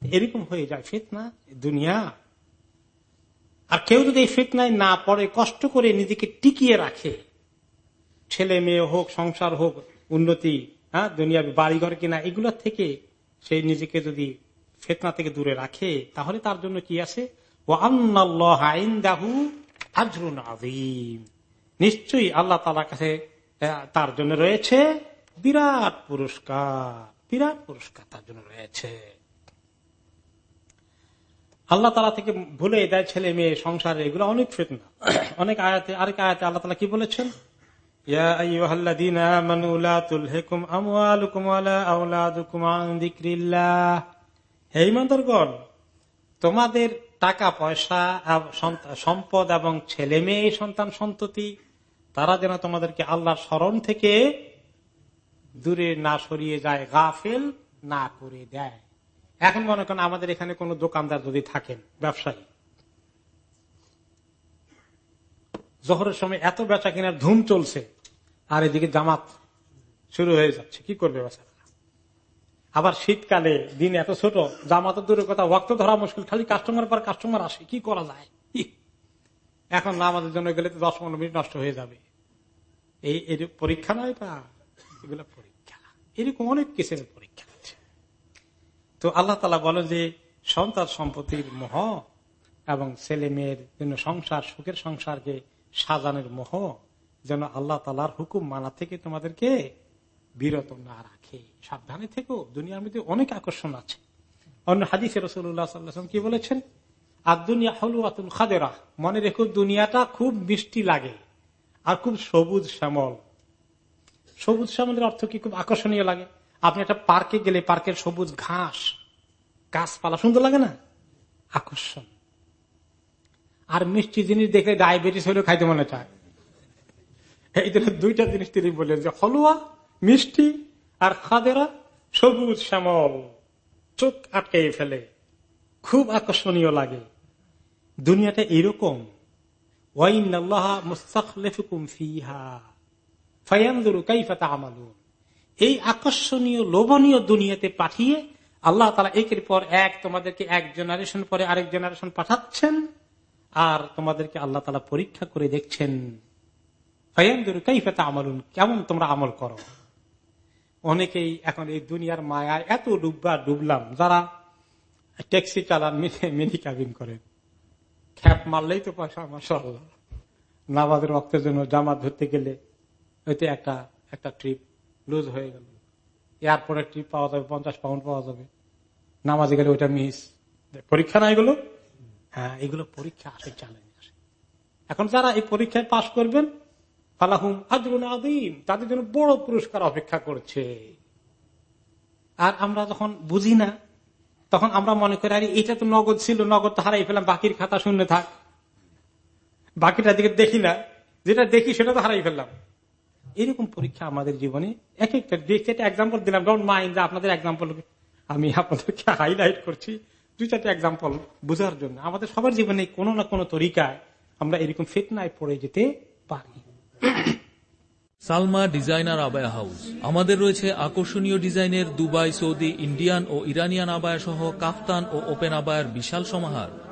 এরকম হয়ে যায়। ফিতনা, দুনিয়া। আর কেউ যদি এই ফিতনায় না পড়ে, কষ্ট করে নিজেকে টিকিয়ে রাখে, ছেলে মেয়ে হোক, সংসার হোক, উন্নতি হ্যাঁ দুনিয়ার বাড়িঘর কিনা, এগুলো থেকে সে নিজেকে যদি ফেতনা থেকে দূরে রাখে, তাহলে তার জন্য কি আছে? নিশ্চয়ই আল্লাহ তালার কাছে তার জন্য রয়েছে বিরাট পুরস্কার বিরাট পুরস্কার তার জন্য রয়েছে। আল্লাহ তালা থেকে ভুলে দেয় ছেলে, মেয়ে, সংসারে, এগুলো অনেক ফেতনা। অনেক আয়াতে, আরেক আয়াতে আল্লাহ তালা কি বলেছেন? তোমাদের টাকা পয়সা সম্পদ এবং ছেলে মেয়ে, সন্তান সন্ততি, তারা যেন তোমাদেরকে আল্লাহর স্মরণ থেকে দূরে না সরিয়ে যায়, গাফেল না করে দেয়। এখন মনে করেন আমাদের এখানে কোন দোকানদার যদি থাকেন, ব্যবসায়ী। জহরের সময় এত বেচা কিনার ধুম চলছে, আর এদিকে জামাত শুরু হয়ে যাচ্ছে। কি করবে বেচারা? আবার শীতকালে দিন এত ছোট জামাত দূরের কথা, ওয়াক্ত ধরা মুশকিল, খালি কাস্টমার পর কাস্টমার আসে, কি করা যায়? এখন না আমাদের জন্য গেলে তো দশ পনেরো মিনিট নষ্ট হয়ে যাবে। এই পরীক্ষা নয় তা, এগুলো পরীক্ষা। এরকম অনেক কিসের পরীক্ষা তো আল্লাহ তালা বলে যে, সন্তান সম্পত্তির মোহ এবং ছেলে মেয়ের জন্য সংসার, সুখের সংসারকে সাজানোর মোহ যেন আল্লাহ তালার হুকুম মানা থেকে তোমাদেরকে বিরত না রাখে। সাবধানে থেকেও দুনিয়ার মধ্যে অনেক আকর্ষণ আছে। অন্য হাদিসে রসুল্লাহাম কি বলেছেন? আর দুনিয়া হলু আতুল খাদেরা, মনে রেখো দুনিয়াটা খুব মিষ্টি লাগে আর খুব সবুজ শ্যামল। সবুজ শ্যামলের অর্থ কি? খুব আকর্ষণীয় লাগে। আপনি একটা পার্কে গেলে পার্কের সবুজ ঘাস, গাছপালা, সুন্দর লাগে না? আকর্ষণ। আর মিষ্টি জিনিস দেখে ডায়াবেটিস হলেও খাইতে মনে চায়। এই জন্য দুইটা জিনিস তিনি বললেন যে হলুয়া, মিষ্টি আর খাদেরা সবুজ শ্যামল, চোখ আটকে ফেলে। খুব আকর্ষণীয় লাগে। দুনিয়াটা এরকম। এই আকর্ষণীয়, লোভনীয় দুনিয়াতে পাঠিয়ে আল্লাহ তালা একের পর এক তোমাদেরকে এক জেনারেশন পরে আরেক জেনারেশন পাঠাচ্ছেন আর তোমাদেরকে আল্লাহ তালা পরীক্ষা করে দেখছেন। আমলুন কেমন তোমরা আমল করো? অনেকেই এখন এই দুনিয়ার মায়ায় এত ডুববা ডুবলাম, যারা ট্যাক্সি চালান মিনি ক্যাবিন করেন খ্যাপ মারলেই তো পয়সা মাসাল নামাজের রক্তের জন্য জামা ধরতে গেলে হয়তো একটা একটা ট্রিপ লুজ হয়ে গেল। এয়ারপোর্টের ট্রিপ পাওয়া যাবে পঞ্চাশ পাউন্ড পাওয়া যাবে। নামাজে গেলে ওইটা মিস পরীক্ষা না এগুলো? হ্যাঁ এগুলো পরীক্ষা আসে চ্যালেঞ্জ আসে। এখন যারা এই পরীক্ষায় পাশ করবেন ফালাহুম আজরুন আদিম তাদের জন্য বড় পুরস্কার অপেক্ষা করছে। আর আমরা যখন বুঝি না তখন আমরা মনে করি আরে এটা তো নগদ ছিল নগদ তো হারাই ফেলাম বাকির খাতা শূন্য থাক। বাকিটা দিকে দেখি না যেটা দেখি সেটা তো হারাই ফেললাম। এরকম পরীক্ষা আমাদের জীবনে এক একটা একটা এক্সাম্পল দিলাম। ডোন্ট মাইন্ড আপনাদের এক্সাম্পল আমি আপনাদেরকে হাইলাইট করছি। দুই, চারটে এক্সাম্পল বোঝার জন্য। আমাদের সবার জীবনে কোনো না কোনো তরিকায় আমরা এরকম ফিটনায় পড়ে যেতে পারি। Salma designer abaya house. আমাদের রয়েছে আকর্ষণীয় ডিজাইনের দুবাই, সৌদি, ইন্ডিয়ান ও ইরানিয়ান আবায়া সহ কাফতান ও ওপেন আবায়ার বিশাল সমাহার।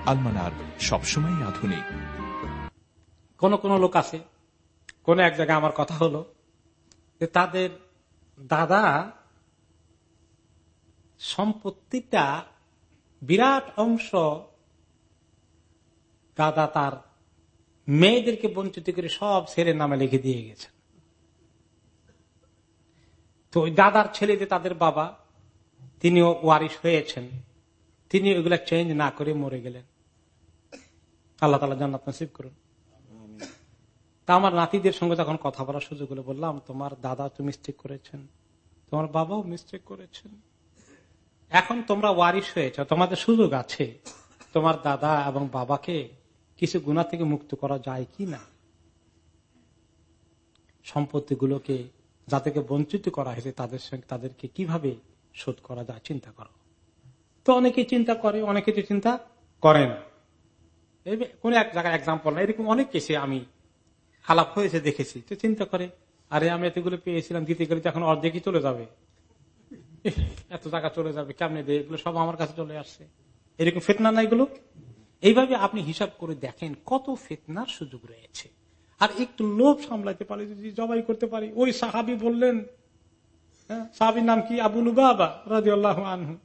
আলমানার সবসময় আধুনিক। কোন কোন লোক আছে, কোন এক জায়গায় আমার কথা হলো, যে তাদের দাদা সম্পত্তিটা বিরাট অংশ দাদা তার মেয়েদেরকে বঞ্চিত করে সব ছেলের নামে লিখে দিয়ে গেছেন। তো ওই দাদার ছেলে যে তাদের বাবা, তিনিও ওয়ারিশ হয়েছেন, তিনি ওইগুলা চেঞ্জ না করে মরে গেলেন। আল্লাহ তালা জান্নাত নসিব করুন। তা আমার নাতিদের সঙ্গে যখন কথা বলার সুযোগ হলো বললাম তোমার দাদা তো মিস্টেক করেছেন। তোমার বাবাও মিস্টেক করেছেন। এখন তোমরা ওয়ারিশ হয়েছ তোমাদের সুযোগ আছে। তোমার দাদা এবং বাবাকে কিছু গুণা থেকে মুক্ত করা যায় কি না? সম্পত্তিগুলোকে যাদেরকে বঞ্চিত করা হয়েছে তাদের সঙ্গে তাদেরকে কীভাবে শোধ করা যায় চিন্তা করো। তো অনেকে চিন্তা করে অনেকে তো চিন্তা করে না। কোন এক জায়গায় এক্সাম্পল না এরকম অনেক কেসে আমি আলাপ হয়েছে দেখেছি তো চিন্তা করে আরে আমি এতগুলো পেয়েছিলাম দিতে গেলে এখন অর্ধেকই চলে যাবে। *laughs* এত টাকা চলে যাবে কেমনে দেয় এগুলো সব আমার কাছে চলে আসছে। এরকম ফেতনা না এগুলো? এইভাবে আপনি হিসাব করে দেখেন কত ফেতনার সুযোগ রয়েছে। আর একটু লোভ সামলাতে পারে যদি জবাই করতে পারি। ওই সাহাবি বললেন হ্যাঁ, সাহাবির নাম কি? আবু লুবাবা রাজি আল্লাহ আনহু।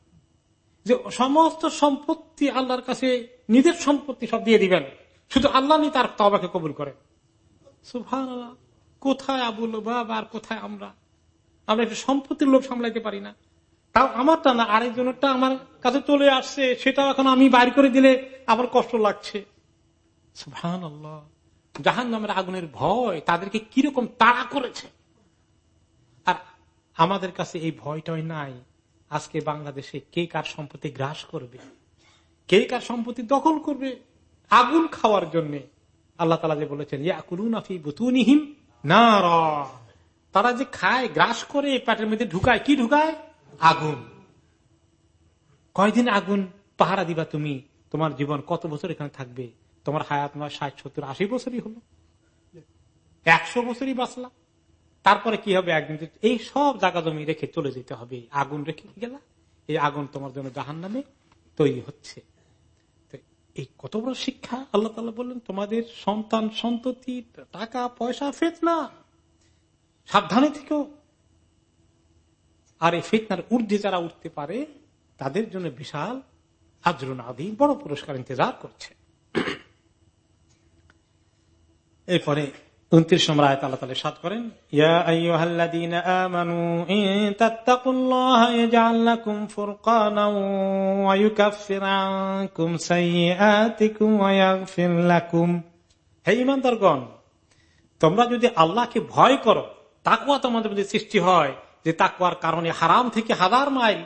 যে সমস্ত সম্পত্তি আল্লাহর কাছে নিজের সম্পত্তি সব দিয়ে দিবেন। শুধু আল্লাহ নি তার তবাকে কবুল করে কোথায় আবুল বাবা আর কোথায় আমরা? আমরা একটু সম্পত্তির লোক সামলাইতে পারি না। তাও আমারটা না, আরেকজনেরটা আমার কাছে চলে আসছে, সেটাও এখন আমি বাইর করে দিলে আমার কষ্ট লাগছে। সুফান আল্লাহ জাহান নামের আগুনের ভয় তাদেরকে কীরকম তাড়া করেছে। আর আমাদের কাছে এই ভয়টাই নাই, আজকে বাংলাদেশে কে কার সম্পত্তি গ্রাস করবে। কে কার সম্পত্তি দখল করবে? আগুন খাওয়ার জন্য। আল্লাহ তালা যে বলেছেন বুতুনিহিম না তারা যে খায়, গ্রাস করে, পেটের মধ্যে ঢুকায়, কি ঢুকায়? আগুন। কয়দিন আগুন? পাহারা দিবা তুমি। তোমার জীবন কত বছর এখানে থাকবে? তোমার হায়াত নয় ষাট, সত্তর, আশি বছরই হলো। একশো বছরই বাঁচলা। তারপরে কি হবে একদিন? এই সব জায়গা জমি রেখে চলে যেতে হবে। আগুন রেখে গেলা? এই আগুন তোমার জন্য জাহান নামে তৈরি হচ্ছে। এই কত বড় শিক্ষা? আল্লাহ তালা বললেন, তোমাদের সন্তান সন্ততি, টাকা, পয়সা, ফেতনা, সাবধানে থেকেও আর এই ফেতনার ঊর্ধ্বে যারা উঠতে পারে, তাদের জন্য বিশাল আজরুন আদি বড় পুরস্কার ইন্তজার করছে। এরপরে উনত্রিশ নম্বর আয়ত আল্লাহ তালে সাত করেন তোমরা যদি আল্লাহকে ভয় করো তাকুয়া তোমাদের মধ্যে সৃষ্টি হয়, যে তাকুয়ার কারণে হারাম থেকে হাজার মাইল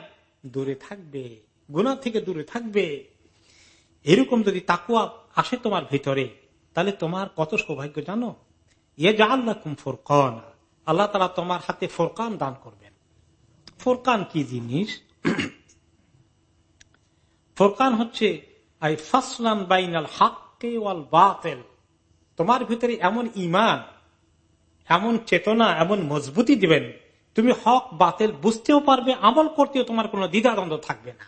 দূরে থাকবে গুণা থেকে দূরে থাকবে। এরকম যদি তাকুয়া আসে তোমার ভিতরে, তাহলে তোমার কত সৌভাগ্য জানো? আল্লাহ তালা তোমার হাতে ফোরকান দান করবেন। ফোরকান কি জিনিস? *clears throat* ফোরকান হচ্ছে তোমার ভিতরে এমন ইমান এমন চেতনা, এমন মজবুতি দিবেন, তুমি হক, বাতেল বুঝতেও পারবে, আমল করতেও তোমার কোনো দ্বিধাদ্বন্দ্ব থাকবে না।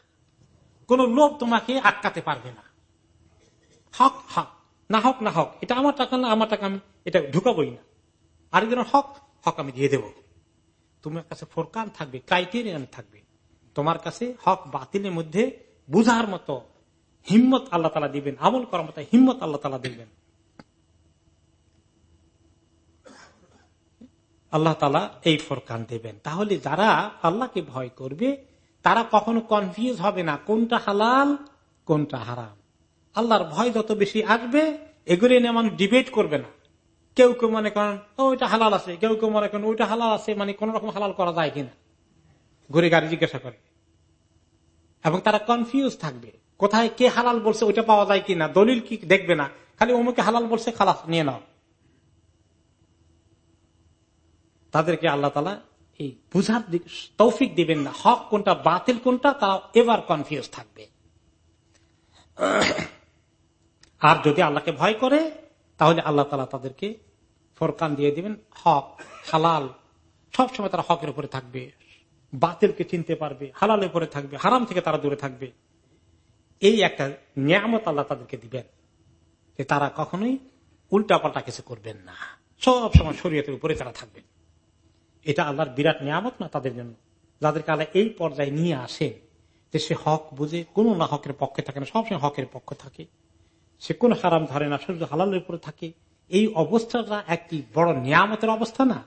কোন লোভ তোমাকে আটকাতে পারবে না। হক হক। না হক না হক, এটা আমার টাকা না আমার টাকা আমি এটা ঢুকাবই না। আরেকজনের হক হক আমি দিয়ে দেব। তোমার কাছে ফোরকান থাকবে, ক্রাইটেরিয়ান থাকবে। তোমার কাছে হক বাতিলের মধ্যে বুঝার মতো হিম্মত আল্লাহ তালা দিবেন, আমল করার মতো হিম্মত আল্লাহ তালা দিবেন। আল্লাহ তালা এই ফোরকান দেবেন। তাহলে যারা আল্লাহকে ভয় করবে, তারা কখনো কনফিউজ হবে না কোনটা হালাল, কোনটা হারাম। আল্লাহর ভয় যত বেশি আসবে, এগুলি নিয়ে মানুষ ডিবেট করবে না। কেউ কেউ মনে করেন ওইটা হালাল আছে। কেউ কেউ মনে করেন, ওইটা হালাল আছে। মানে কোন রকম হালাল করা যায় কিনা। ঘুরে গাড়ি জিজ্ঞাসা করে। এবং তারা কনফিউজ থাকবে। কোথায় কে হালাল বলছে, ওইটা পাওয়া যায় কিনা? দলিল কি দেখবে না। খালি অমুকে হালাল বলছে, খালাস, নিয়ে নাও। তাদেরকে আল্লাহ তালা এই বুঝার তৌফিক দিবেন না। হক কোনটা, বাতিল কোনটা, তারা এবার কনফিউজ থাকবে। আর যদি আল্লাহকে ভয় করে, তাহলে আল্লাহ তালা তাদেরকে ফরকান দিয়ে দিবেন, হক, হালাল, সবসময় তারা হকের উপরে থাকবে, বাতিলকে চিনতে পারবে, হালালের উপরে থাকবে, হারাম থেকে তারা দূরে থাকবে। এই একটা নিয়ামত আল্লাহ তাদেরকে দিবেন, যে তারা কখনোই উল্টা পাল্টা কিছু করবেন না। সব সময় শরীয়তের উপরে তারা থাকবেন এটা আল্লাহর বিরাট নিয়ামত না তাদের জন্য? যাদেরকে আল্লাহ এই পর্যায়ে নিয়ে আসেন যে সে হক বুঝে, কোন না হকের পক্ষে থাকে না, সবসময় হকের পক্ষ থাকে। সে কোন হারাম ধরে না শুধু হালালের উপরে থাকে, এই অবস্থাটা একটি বড় নিয়ামতের অবস্থা না?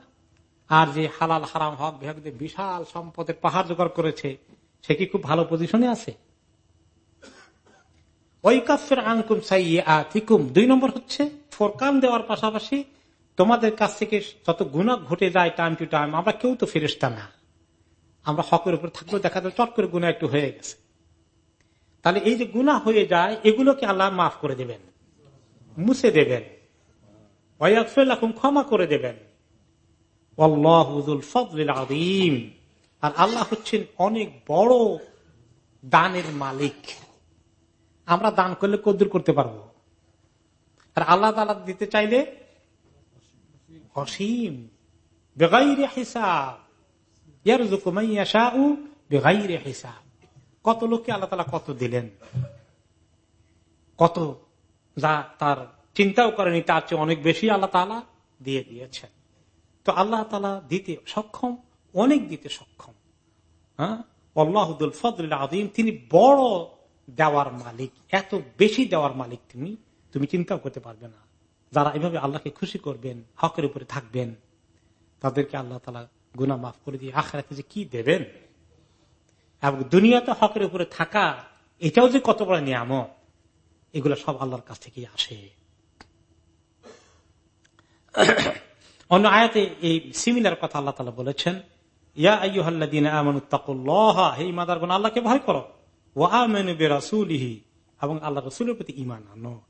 আর যে হালাল হারাম হক বিভাগ বিশাল সম্পদের পাহাড় জোগাড় করেছে, সে কি খুব ভালো পজিশনে আছে? দুই নম্বর হচ্ছে, ফোরকান দেওয়ার পাশাপাশি তোমাদের কাছ থেকে যত গুণা ঘটে যায় টাইম টু টাইম আমরা কেউ তো ফেরিস্তা না। আমরা হকের উপর থাকলেও দেখা যায় চট করে গুণা একটু হয়ে গেছে। তাহলে এই যে গুণা হয়ে যায়, এগুলোকে আল্লাহ মাফ করে দেবেন। মুছে দেবেন। ক্ষমা করে দেবেন। আর আল্লাহ হচ্ছেন অনেক বড় দানের মালিক। আমরা দান করলে কদ্দুর করতে পারব। আর আল্লাহ তালা দিতে চাইলে অসীম। বেগাইরে হিসাব। বেগাইরে হিসাব। কত লোককে আল্লাহ তালা কত দিলেন? কত যা তার চিন্তাও করেনি, তার চেয়ে অনেক বেশি আল্লাহ তালা দিয়ে দিয়েছেন। তো আল্লাহ তালা দিতে সক্ষম, অনেক দিতে সক্ষম। হ্যাঁ? আল্লাহুল ফদুল আদিম তিনি বড় দেওয়ার মালিক, এত বেশি দেওয়ার মালিক তুমি তুমি চিন্তাও করতে পারবে না। যারা এভাবে আল্লাহকে খুশি করবেন, হকের উপরে থাকবেন, তাদেরকে আল্লাহ তালা গুনা মাফ করে দিয়ে আখড়াতে যে কি দেবেন? এবং দুনিয়াতে হকের উপরে থাকা, এটাও যে কত বড় নিয়ামত, এগুলো সব আল্লাহর কাছ থেকে আসে। অন্য আয়াতে এই সিমিলার কথা আল্লাহ তালা বলেছেন আল্লাহকে ভয় করো। এবং আল্লাহ রসুলের প্রতি ইমান আনো।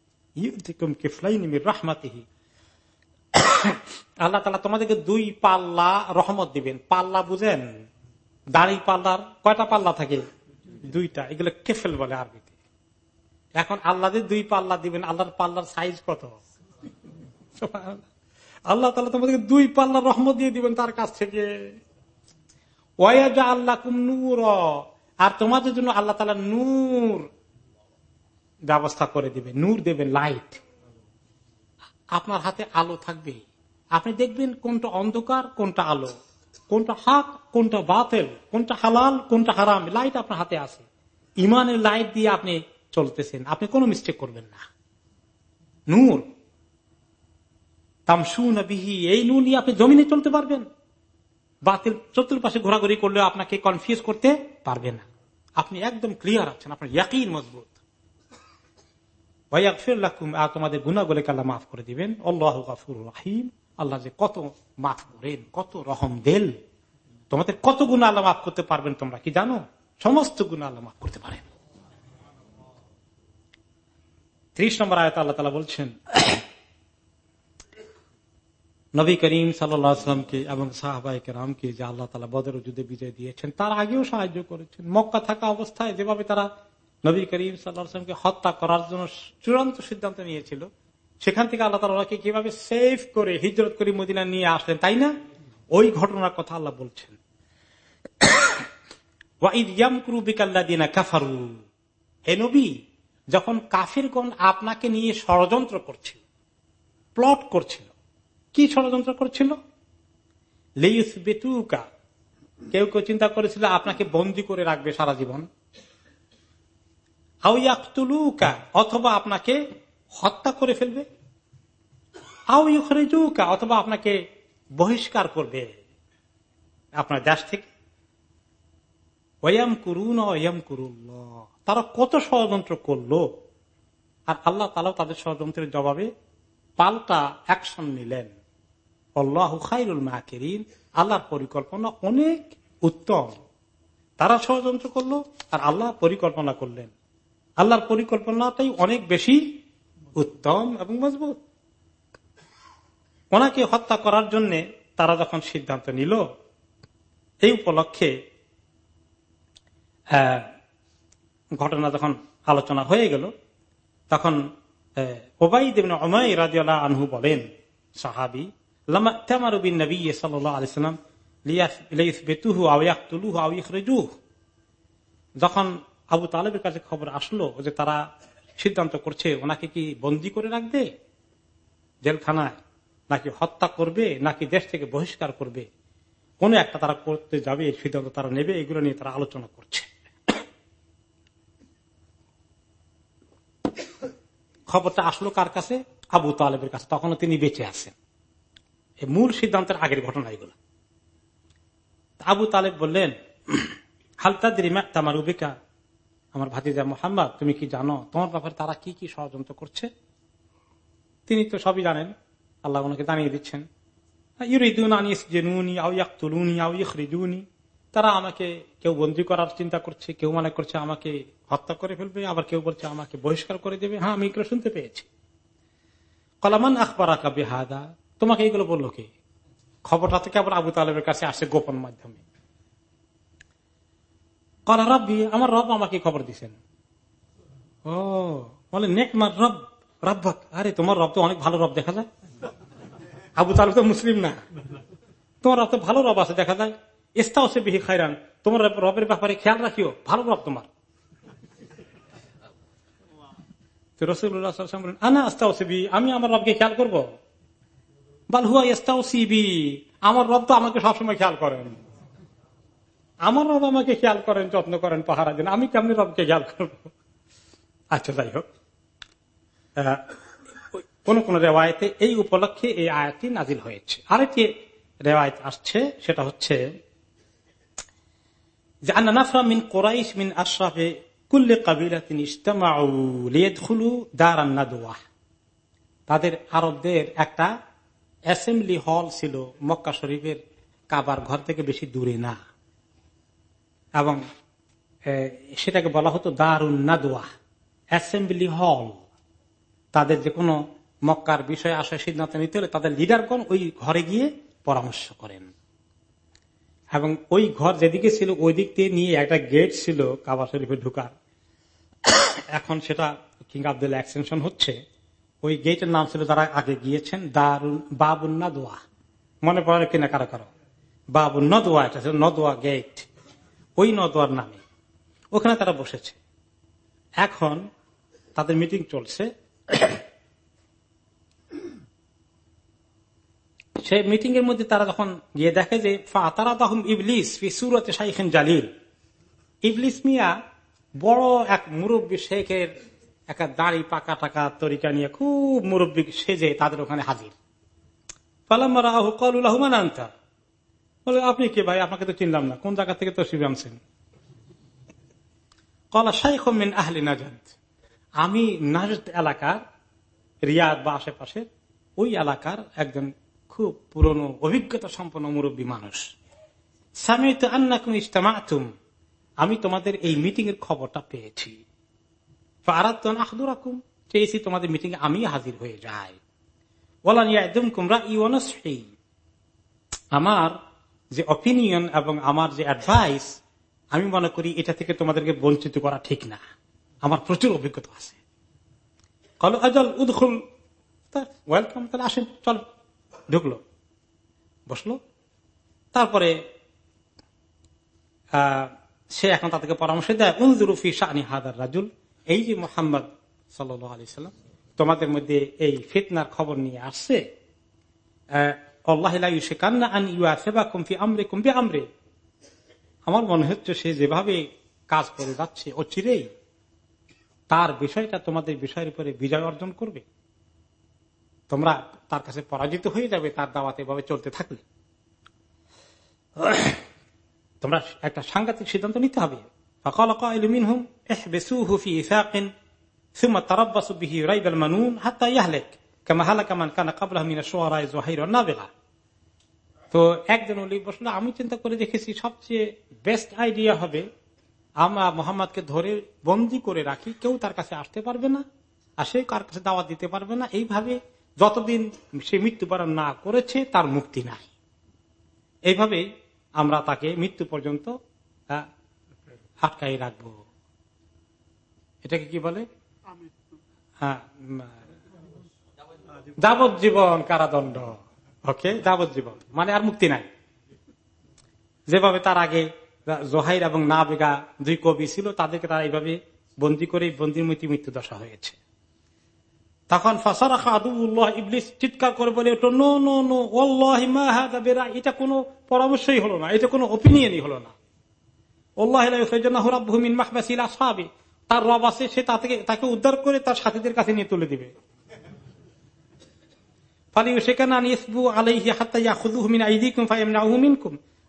রাহমাতিহি। আল্লাহ তালা তোমাদেরকে দুই পাল্লা রহমত দিবেন। পাল্লা বুঝেন? দাড়ি পাল্লার কয়টা পাল্লা থাকে? দুইটা। এগুলো কেফেল বলে আরবিতে। এখন আল্লাহ দুই পাল্লা দিবেন আল্লাহর পাল্লার সাইজ কত? আল্লাহ তালা তোমাদেরকে দুই পাল্লা রহমত দিয়ে দিবেন তার কাছ থেকে। ওয়াজা আল্লাহ কুম নূর। আর তোমাদের জন্য আল্লাহ তালা নূর ব্যবস্থা করে দিবে। নূর দেবে লাইট আপনার হাতে আলো থাকবে আপনি দেখবেন কোনটা অন্ধকার কোনটা আলো। কোনটা হাক, কোনটা বাতেল, কোনটা হালাল, কোনটা হারাম লাইট আপনার হাতে আছে। ইমানের লাইট দিয়ে আপনি চলতেছেন। আপনি কোনো মিস্টেক করবেন না। নূর। তামসু বিহি, এই নূর নিয়ে আপনি জমিনে চলতে পারবেন। বাতিল চতুর্পাশে ঘোরাঘুরি করলেও আপনাকে কনফিউজ করতে পারবে না। আপনি একদম ক্লিয়ার আছেন, আপনার ইয়াকিন মজবুত। আর তোমাদের গুণাগুলিকে আল্লাহ মাফ করে দিবেন। আল্লাহ গাফুর রাহিম। আল্লাহ যে কত মাফ করেন, কত রহম দেল তোমাদের কত গুণ আল্লাহ মাফ করতে পারবেন তোমরা কি জানো? সমস্ত গুণ আল্লাহ মাফ করতে পারেন। ত্রিশ নম্বর আয়তা আল্লাহ তালা বলছেন, নবী করিম সাল্লামকে এবং সাহাবাহিক রামকে যে আল্লাহ তালা বদর যুদ্ধে বিজয় দিয়েছেন, তার আগেও সাহায্য করেছেন। মক্কা থাকা অবস্থায় যেভাবে তারা নবী করিম সাল্লাহামকে হত্যা করার জন্য চূড়ান্ত সিদ্ধান্ত নিয়েছিল সেখান থেকে আল্লাহ তালাকে কীভাবে সেফ করে, হিজরত করে মদিনা নিয়ে আসলেন, তাই না? ওই ঘটনার কথা আল্লাহ বলছেন। *coughs* যখন কাফিরগণ আপনাকে নিয়ে ষড়যন্ত্র করছিল প্লট করছিল, কি ষড়যন্ত্র করছিল? কেউ কেউ চিন্তা করেছিল, আপনাকে বন্দি করে রাখবে সারা জীবন। আউয়াকুলুকা অথবা আপনাকে হত্যা করে ফেলবে। অথবা আপনাকে বহিষ্কার করবে আপনার দেশ থেকে। ওয়াম করুন ওয়াম করুল্ল তারা কত ষড়যন্ত্র করল। আর আল্লাহ তালাও তাদের ষড়যন্ত্রের জবাবে পাল্টা অ্যাকশন নিলেন। আল্লাহ খাইরুল মাকেরিন, আল্লাহর পরিকল্পনা অনেক উত্তম। তারা ষড়যন্ত্র করল আর আল্লাহ পরিকল্পনা করলেন। আল্লাহর পরিকল্পনাটাই অনেক বেশি উত্তম এবং মজবুত। ওনাকে হত্যা করার জন্য তারা যখন সিদ্ধান্ত নিল, এই উপলক্ষে ঘটনা যখন আলোচনা হয়ে গেল, তখন ওবাই দেবেন অময় রাজিয়াল আনহু বলেন, সাহাবি যখন আবু তালেবের কাছে খবর আসলো যে তারা সিদ্ধান্ত করছে, ওনাকে কি বন্দি করে রাখবে? জেলখানায়? নাকি হত্যা করবে? নাকি দেশ থেকে বহিষ্কার করবে? কোন একটা তারা করতে যাবে, এই সিদ্ধান্ত তারা নেবে, এগুলো নিয়ে তারা আলোচনা করছে। খবরটা আসলো কার কাছে? আবু তালেবের কাছে। তখনও তিনি বেঁচে আছেন। মূল সিদ্ধান্তের আগের ঘটনা এগুলো। আবু তালেব বললেন হালতাদি তামার উবিকা আমার ভাতিজা মোহাম্মদ, তুমি কি জানো তোমার ব্যাপারে তারা কি কি ষড়যন্ত্র করছে? তিনি তো সবই জানেন, আল্লাহ ওনাকে জানিয়ে দিচ্ছেন। তারা আমাকে কেউ বন্দি করার চিন্তা করছে, কেউ মনে করছে আমাকে হত্যা করে ফেলবে, আবার কেউ বলছে আমাকে বহিষ্কার করে দেবে। হ্যাঁ আমি এগুলো শুনতে পেয়েছি। কলামান আখবর আঁকা বেহাদা, তোমাকে এইগুলো বলল কে? খবরটা থেকে আবার আবু তালেবের কাছে আসে গোপন মাধ্যমে। কলা রব্বি, আমার রব আমাকে খবর দিচ্ছেন ও, বলে নেকমার রব রব্বাক আরে, তোমার রব তো অনেক ভালো রব দেখা যায়। আবু তালেব তো মুসলিম না। তোমার রব তো ভালো রব আছে দেখা যায়। এস্তাও সে বিহি খাইরান তোমার রবের ব্যাপারে খেয়াল রাখিও, ভালো রব তোমার। আমি আমার রবকে খেয়াল করব? বাল হুয়া ইস্তাও সিবি আমার রব তো আমাকে সবসময় খেয়াল করেন। আমার রব আমাকে খেয়াল করেন, যত্ন করেন, পাহারা দেন। আমি কেমনি রবকে খেয়াল করব? আচ্ছা যাই হোক। কোন কোন রেওয়ায়তে এই উপলক্ষে এই আয়াতটি নাজিল হয়েছে। আরেকটি রেওয়ায়ত আসছে, সেটা হচ্ছে তাদের আরবদের একটা অ্যাসেম্বলি হল ছিল মক্কা শরীফের কাবার ঘর থেকে বেশি দূরে না। এবং সেটাকে বলা হতো দারুণ নাদুয়া অ্যাসেম্বলি হল। তাদের যে কোনো মক্কার বিষয়ে আসার সিদ্ধান্ত নিতে হলে তাদের লিডারগণ ওই ঘরে গিয়ে পরামর্শ করেন। এবং ওই ঘর যেদিকে ছিল ওই দিক দিয়ে নিয়ে একটা গেট ছিল কাবা শরীফে ঢুকার। এখন সেটা কিং আব্দুল এক্সটেনশন হচ্ছে। ওই গেটের নাম ছিল তারা আগে গিয়েছেন, দারুণ বাবুন্না দোয়া মনে পড়ে কিনা কারও কারও? বাবু নদোয়া এটা ছিল নদোয়া গেট। ওই নদোয়ার নামে। ওখানে তারা বসেছে। এখন তাদের মিটিং চলছে। সেই মিটিং এর মধ্যে তারা যখন গিয়ে দেখে যে তারা তখন ইবলিস সুরতে জালিল। ইবলিস মিয়া বড় এক মুরব্বী শেখের একটা দাড়ি পাকা টাকা তরিকা নিয়ে খুব মুরব্বী সেজে তাদের ওখানে হাজির। পালাম্মারা কলুল আহমান আনতা? বলে, আপনি কে ভাই? আপনাকে তো চিনলাম না। কোন জায়গা থেকে তো শিব আনছেন? কলা শাইখ মিন আহলি নাজাদ আমি নাজদ এলাকার রিয়াদ বা আশেপাশের ওই এলাকার একজন খুব পুরনো, অভিজ্ঞতা সম্পন্ন মুরব্বী মানুষ। স্বামী তো আন্নাকুম ইস্তামাতুম আমি তোমাদের এই মিটিং এর খবরটা পেয়েছি। আরাতন চেয়েছি তোমাদের মিটিং এ আমি হাজির হয়ে যাই। আমার যে অপিনিয়ন এবং আমার যে অ্যাডভাইস আমি মনে করি এটা থেকে তোমাদেরকে বঞ্চিত করা ঠিক না। আমার প্রচুর অভিজ্ঞতা আছে। ওয়েলকাম তাহলে আসেন, চল। ঢুকলো। বসল। তারপরে সে এখন তাদেরকে পরামর্শ দেয় উলদুরুফি শাহানি হাদার রাজুল। এই যে মোহাম্মদ সাল্ল সাল্লাম, তোমাদের মধ্যে এই ফিতনার খবর নিয়ে আসছে আমার মনে হচ্ছে সে যেভাবে কাজ করে যাচ্ছে ও চিরেই তার বিষয়টা তোমাদের বিষয়ের উপরে বিজয় অর্জন করবে। তোমরা তার কাছে পরাজিত হয়ে যাবে, তার দাওয়াতে এভাবে চলতে থাকলে। তোমরা একটা সাংঘাতিক সিদ্ধান্ত নিতে হবে। তো একজন বসল আমি চিন্তা করে দেখেছি সবচেয়ে বেস্ট আইডিয়া হবে আমরা মোহাম্মদকে ধরে বন্দি করে রাখি কেউ তার কাছে আসতে পারবে না আর সে কার কাছে দাওয়াত দিতে পারবে না। এইভাবে যতদিন সে মৃত্যুবরণ না করেছে তার মুক্তি নাই। এইভাবে আমরা তাকে মৃত্যু পর্যন্ত আটকাই রাখব। এটাকে কি বলে? হ্যাঁ যাবজ্জীবন কারাদণ্ড। ওকে যাবজ্জীবন। মানে আর মুক্তি নাই। যেভাবে তার আগে জোহাইর এবং না বেগা দুই কবি ছিল, তাদেরকে তারা এইভাবে বন্দি করে বন্দির মৃত্যু মৃত্যু দশা হয়েছে। তখন ফসারাখা আদুল্লাহ ইবলিস চিৎকার করে বলে, এটা কোনো পরামর্শই হলো না, এটা কোনো ওপিনিয়নই হলো না। তার রব আছে, সে তাকে উদ্ধার করে তার সাথীদের কাছে নিয়ে তুলে দিবে।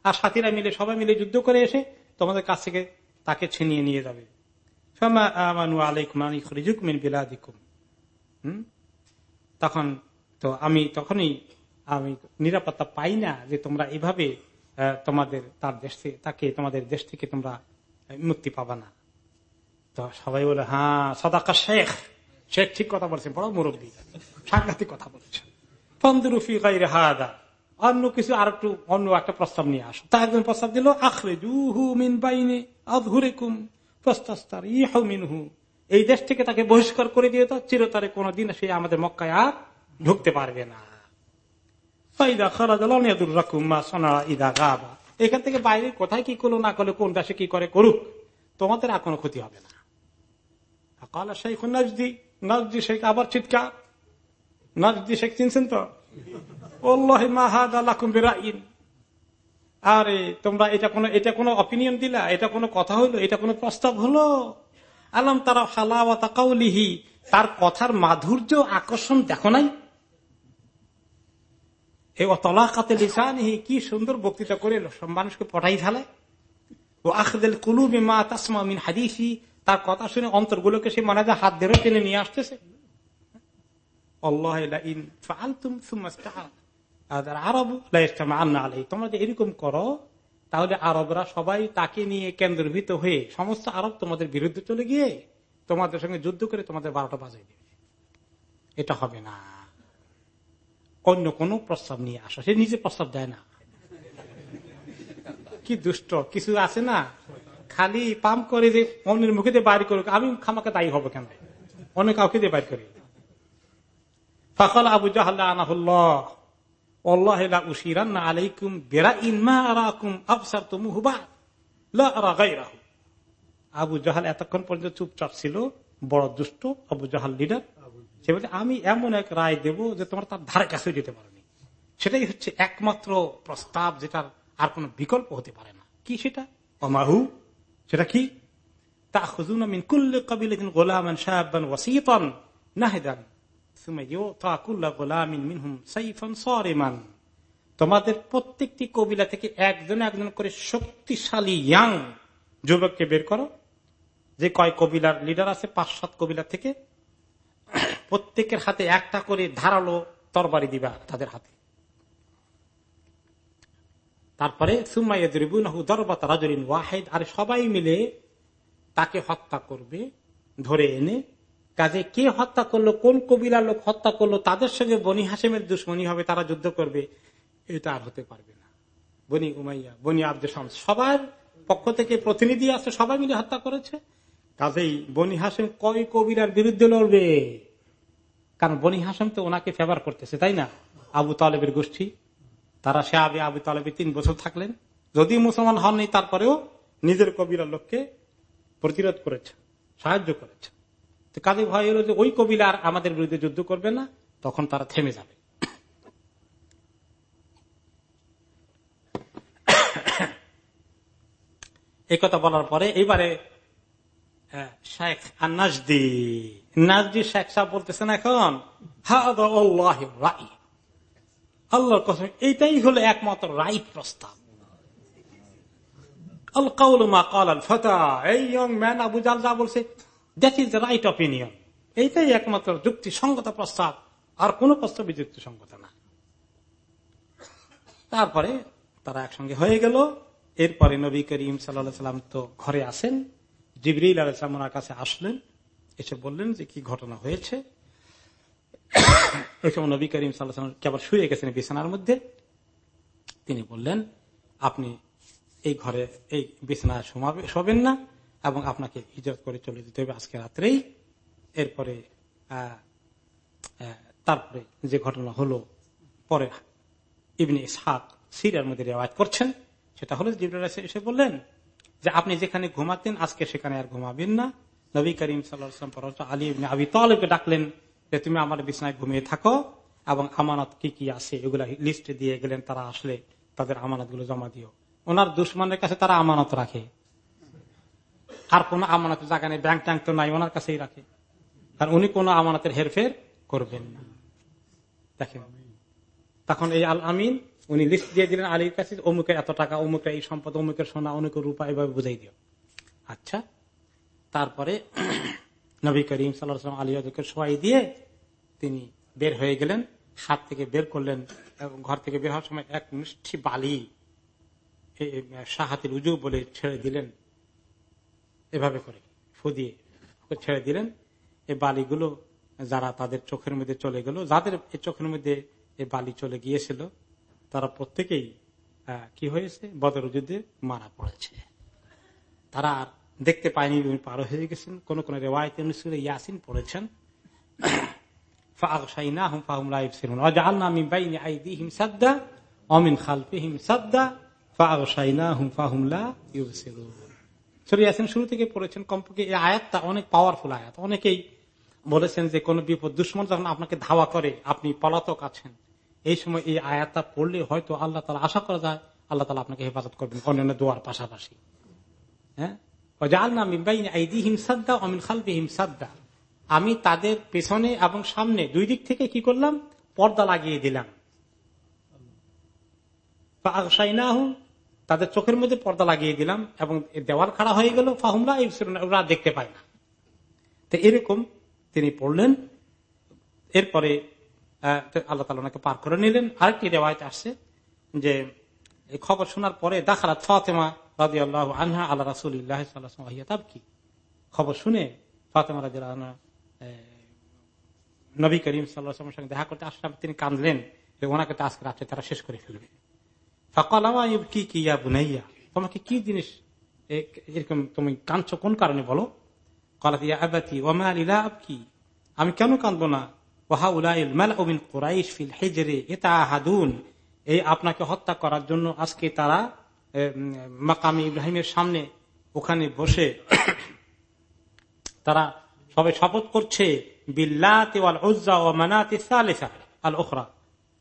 আর সাথীরা মিলে, সবাই মিলে যুদ্ধ করে এসে তোমাদের কাছ থেকে তাকে ছিনিয়ে নিয়ে যাবে। তখন তো আমি তখনই, আমি নিরাপত্তা পাই না যে তোমরা এভাবে তোমাদের, তার দেশ থেকে, তাকে তোমাদের দেশ থেকে তোমরা মুক্তি পাবা না। তো সবাই বলে হ্যাঁ সদাকা শেখ। শেখ ঠিক কথা বলছেন বড় মুরব্বী। সাংঘাতিক কথা বলেছেন ফন্দরুফি গাইরে হাদা। অন্য কিছু আর একটু অন্য একটা প্রস্তাব নিয়ে আসো। তা একজন প্রস্তাব দিল আখরে মিন বাইনে আধুরে কুম প্রস্তাস্তার ইহু মিনহু। এই দেশ থেকে তাকে বহিষ্কার করে দিয়ে তো চিরতরে কোনদিন সে আমাদের মক্কায় আর ঢুকতে পারবে না। এখান থেকে বাইরে কোথায় কি করল, না করলে, কোন দেশে কি করে করুক, তোমাদের আর কোনো ক্ষতি হবে না। কালা শেখ নজদি নজদি শেখ আবার চিৎকার নজদি শেখ চিনছেন তো আরে তোমরা এটা কোনো এটা কোনো অপিনিয়ন দিলা এটা কোনো কথা হলো এটা কোনো প্রস্তাব হলো আলম তারা হালাওয়া তাকাউলিহি তার কথার মাধুর্য আকর্ষণ দেখো নাই তলাকাতে লিসানিহি কি সুন্দর বক্তৃতা করে মানুষকে পটাই ফেলে ও আখদেল কুলুবে মা তাসমা মিন হাদিসি তার কথা শুনে অন্তরগুলোকে সে মানে হাত ধরে টেনে নিয়ে আসতেছে এরকম করো, তাহলে আরবরা সবাই তাকে নিয়ে হয়ে সমস্ত আরব তোমাদের বিরুদ্ধে চলে গিয়ে তোমাদের সঙ্গে যুদ্ধ করে তোমাদের বারোটা দেবে। এটা হবে না। অন্য কোন প্রস্তাব নিয়ে আসো। সে নিজে প্রস্তাব দেয় না। কি দুষ্ট, কিছু আছে না? খালি পাম্প করে যে অন্যের মুখে দিয়ে বাইর করুক আমি খামাকে দায়ী হব কেন? অন্য কাউকে দিয়ে বাইর করি ফখল আবু জাহাল্লা আনাহুল্লাহ আলাইকুম আবু জাহাল এতক্ষণ পর্যন্ত চুপচাপ ছিল, বড় দুষ্ট আবু জাহাল লিডার সে বলছে আমি এমন এক রায় দেব যে তোমার তার ধারে কাছে যেতে পারেনি। সেটাই হচ্ছে একমাত্র প্রস্তাব যেটার আর কোন বিকল্প হতে পারে না। কি সেটা? অমাহু সেটা কি? তা খুজুন মিন কুল্লে কবিল গোলামান সাহাবান ওয়াসিতন নাহেদান। তোমাদের প্রত্যেকটি কবিলা থেকে একজন একজন করে শক্তিশালী ইয়াং যুবককে বের করো। যে কয় কবিলার লিডার আছে, পাঁচ, সাত কবিলা থেকে, প্রত্যেকের হাতে একটা করে ধারালো তরবারি দিবা তাদের হাতে। তারপরে ওয়াহেদ। আর সবাই মিলে তাকে হত্যা করবে, ধরে এনে কাজে কে হত্যা করল, কোন কবিলার লোক হত্যা করল, তাদের সঙ্গে বনি হাসেমের দুশ্মনী হবে, তারা যুদ্ধ করবে, এটা আর হতে পারবে না। বনি উমাইয়া, বনি আব্দুল সবার পক্ষ থেকে প্রতিনিধি আছে, সবাই মিলে হত্যা করেছে। কাজেই বনি হাসেম কয় কবিরার বিরুদ্ধে লড়বে? কারণ বনি হাসেম তো ওনাকে ফেভার করতেছে, তাই না? আবু তালেবের গোষ্ঠী, তারা সে আবে আবু তালেবে তিন বছর থাকলেন। যদি মুসলমান হননি, তারপরেও নিজের কবিরার লোককে প্রতিরোধ করেছে, সাহায্য করেছে। কাজে ভয় হলো যে ওই কবিলা আর আমাদের বিরুদ্ধে যুদ্ধ করবে না, তখন তারা থেমে যাবে। *coughs* এই কথা বলার পরে এবারে শেখ নাজদি নাজদি শেখ বলতেছেন এখন আল্লাহর কথা এইটাই হলো একমাত্র রাইট প্রস্তাব। আল কাউল মা কাল আল ফতা, এই ইয়ং ম্যান আবু জাল যা বলছে that is the right opinion এইটাই একমাত্র যুক্তিসঙ্গত প্রস্তাব। আর কোন প্রস্তাবই যুক্তিসঙ্গত না। তারপরে তারা একসঙ্গে হয়ে গেল। এরপরে নবী করিম সাল্লাম তো ঘরে আসেন। জিবরিল আলাইসলাম ওনার কাছে আসলেন। এসে বললেন যে, কি ঘটনা হয়েছে? *coughs* ওই নবী করিম সাল্লাম কেবল শুয়ে গেছেন বিছানার মধ্যে। তিনি বললেন, আপনি এই ঘরে, এই বিছানায় শোবেন না। এবং আপনাকে হিজরত করে চলে যেতে হবে আজকে রাত্রেই। এরপরে তারপরে যে ঘটনা হলো, পরে ইবনে ইসহাক সিরিয়ার মধ্যে রেওয়াজ করছেন, সেটা হলো জিবরাল এসে বললেন যে, আপনি যেখানে ঘুমাতেন, আজকে সেখানে আর ঘুমাবেন না। নবী করিম সাল্লাম আলী আবি তলকে ডাকলেন যে, তুমি আমার বিছনায় ঘুমিয়ে থাকো এবং আমানত কি কি আছে, এগুলা লিস্টে দিয়ে গেলেন, তারা আসলে তাদের আমানতগুলো জমা দিও। ওনার দুশ্মনের কাছে তারা আমানত রাখে। আর কোন আমানতের জায়গা নেই ব্যাংক ট্যাঙ্ক তো নাই, ওনার কাছেই রাখে। আর উনি কোন আমানতের হেরফের করবেন না। দেখেন, তখন এই আল আমিন উনি লিস্ট দিয়ে দিলেন আলীর কাছে, অমুকের এত টাকা, অমুকের এই সম্পদ, অমুকের সোনা, অমুকের রূপা, এভাবে বুঝাই দিও। আচ্ছা তারপরে *clears throat* নবী করিম সাল্লাম আলী আজকে সবাই দিয়ে তিনি বের হয়ে গেলেন, হাত থেকে বের করলেন ঘর থেকে বের হওয়ার সময় এক মিষ্টি বালি সাহাতের উজু বলে ছেড়ে দিলেন। এভাবে করে ফু দিয়ে ছেড়ে দিলেন। এই বালিগুলো যারা তাদের চোখের মধ্যে চলে গেল, যাদের চোখের মধ্যে এই বালি চলে গিয়েছিল, তারা প্রত্যেকেই কি হয়েছে? বদর যুদ্ধে মারা পড়েছে। তারা আর দেখতে পায়নি পার হয়ে গেছেন। কোন কোন রেওয়ায়ত ইয়াসিন পড়েছেন। *coughs* খালফিহিম সরিয়াছেন শুরু থেকে পড়েছেন কমপক্ষে এই আয়াতটা অনেক পাওয়ারফুল আয়াত। অনেকেই বলেছেন যে কোন বিপদ, দুশ্মন যখন আপনাকে ধাওয়া করে, আপনি পলাতক আছেন, এই সময় এই আয়াতটা পড়লে হয়তো আল্লাহ তালা আশা করা যায় আল্লাহ তালা আপনাকে হেফাজত করবেন অন্যান্য দোয়ার পাশাপাশি। হ্যাঁ? আমি তাদের পেছনে এবং সামনে দুই দিক থেকে কি করলাম? পর্দা লাগিয়ে দিলাম। তাদের চোখের মধ্যে পর্দা লাগিয়ে দিলাম এবং দেওয়াল খাড়া হয়ে গেল ফাহুমরা ওরা দেখতে পায় না। তো এরকম তিনি পড়লেন। এরপরে আল্লাহ তালা ওনাকে পার করে নিলেন। আরেকটি রেওয়ায়ত আসছে যে, এই খবর শোনার পরে, দাখালাত ফাতেমা রাজি আল্লাহ আনহা আল্লাহ রাসুল্লাহ তাব কি খবর শুনে ফাতেমা রাজি নবী করিম সাল্লাহ সঙ্গে দেখা করতে আসলাম। তিনি কাঁদলেন ওনাকে তো আজকে রাত্রে তারা শেষ করে ফেলবে। কি কি ইয়া বুনাইয়া তোমাকে কি জিনিস এরকম তুমি কাঁদছ? কোন কারণে বলো? কলাতিয়া আবাতি ওমা আলিলা কি আমি কেন কাঁদবো না? এই আপনাকে হত্যা করার জন্য আজকে তারা মাকামি ইব্রাহিমের সামনে ওখানে বসে তারা সবাই শপথ করছে আল ওখরা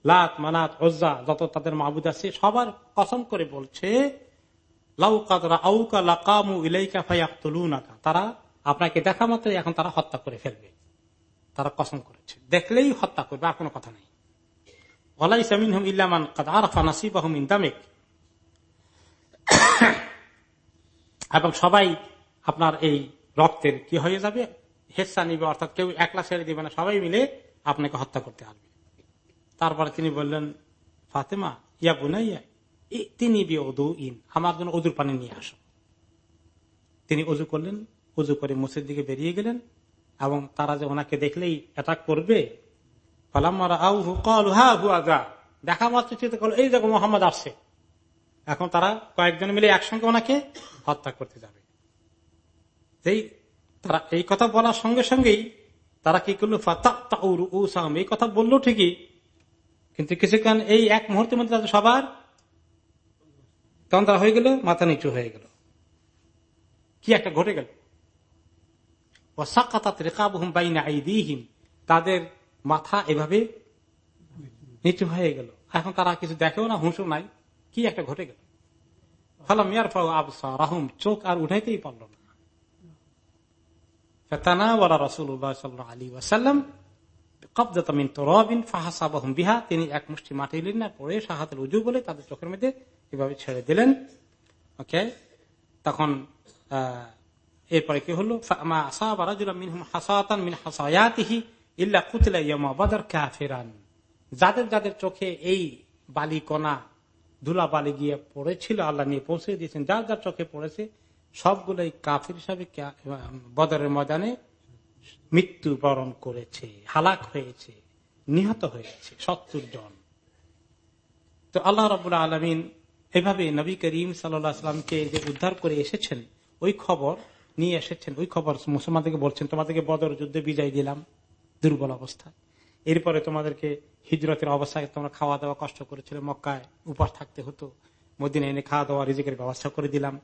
লাত মানাত ওজ্জা, যত তাদের মাহবুদ আছে, সবার কসম করে বলছে তারা আপনাকে দেখা মাত্র এখন তারা হত্যা করে ফেলবে। তারা কসম করেছে। দেখলেই হত্যা করবে, আর কোনো কথা নেই। এবং সবাই আপনার এই রক্তের কি হয়ে যাবে? হেসা নিবে অর্থাৎ কেউ একলা ছেড়ে দিবে না। সবাই মিলে আপনাকে হত্যা করতে আসবে। তারপরে তিনি বললেন, ফাতেমা, ইয়া বুনাইয়া তিনি বি ওদু ইন আমার জন্য অজুর পানি নিয়ে আসো। তিনি অজু করলেন অজু করে মুসের দিকে বেরিয়ে গেলেন এবং তারা যে ওনাকে দেখলেই অ্যাটাক করবে দেখা মাত্র এই দেখো মোহাম্মদ আসছে। এখন তারা কয়েকজন মিলে একসঙ্গে ওনাকে হত্যা করতে যাবে। এই তারা এই কথা বলার সঙ্গে সঙ্গেই তারা কি করল এই কথা বলল ঠিকই কিন্তু কিছুক্ষণ এই এক মুহূর্তের মধ্যে তাদের সবার তখন তারা হয়ে গেল, মাথা নিচু হয়ে গেল। কি একটা ঘটে গেল। তাদের মাথা এভাবে নিচু হয়ে গেল। এখন তারা কিছু দেখেও না হুঁসো নাই। কি একটা ঘটে গেল। ফালাম ইয়ার আবসা রাহুম চোখ আর উঠাইতেই পারল না। আলী ওয়াসাল্লাম বিহা। তিনি এক মুষ্টি মাটি নিলেন না পরে সাহাতের উজু বলে তাদের চোখের মধ্যে এভাবে ছেড়ে দিলেন। ওকে তখন এরপরে কি হলো? যাদের যাদের চোখে এই বালি কণা, ধুলা বালি গিয়ে পড়েছিল, আল্লাহ নিয়ে পৌঁছে দিয়েছেন। যার যার চোখে পড়েছে, সবগুলোই কাফির হিসাবে বদরের ময়দানে মৃত্যু বরণ করেছে, হালাক হয়েছে, নিহত হয়েছে সত্তর জন। তো আল্লাহ রবুল্লা আলমিন এভাবে নবী করিম সাল্লামকে যে উদ্ধার করে এসেছেন, ওই খবর নিয়ে এসেছেন, ওই খবর মুসলমানদেরকে বলছেন, তোমাদেরকে বদর যুদ্ধে বিজয় দিলাম, দুর্বল অবস্থা এরপরে তোমাদেরকে হিজরতের অবস্থায় তোমরা খাওয়া দাওয়া কষ্ট করেছিল, মক্কায় উপাস থাকতে হতো মদিনে এনে খাওয়া দাওয়া রিজিকের ব্যবস্থা করে দিলাম।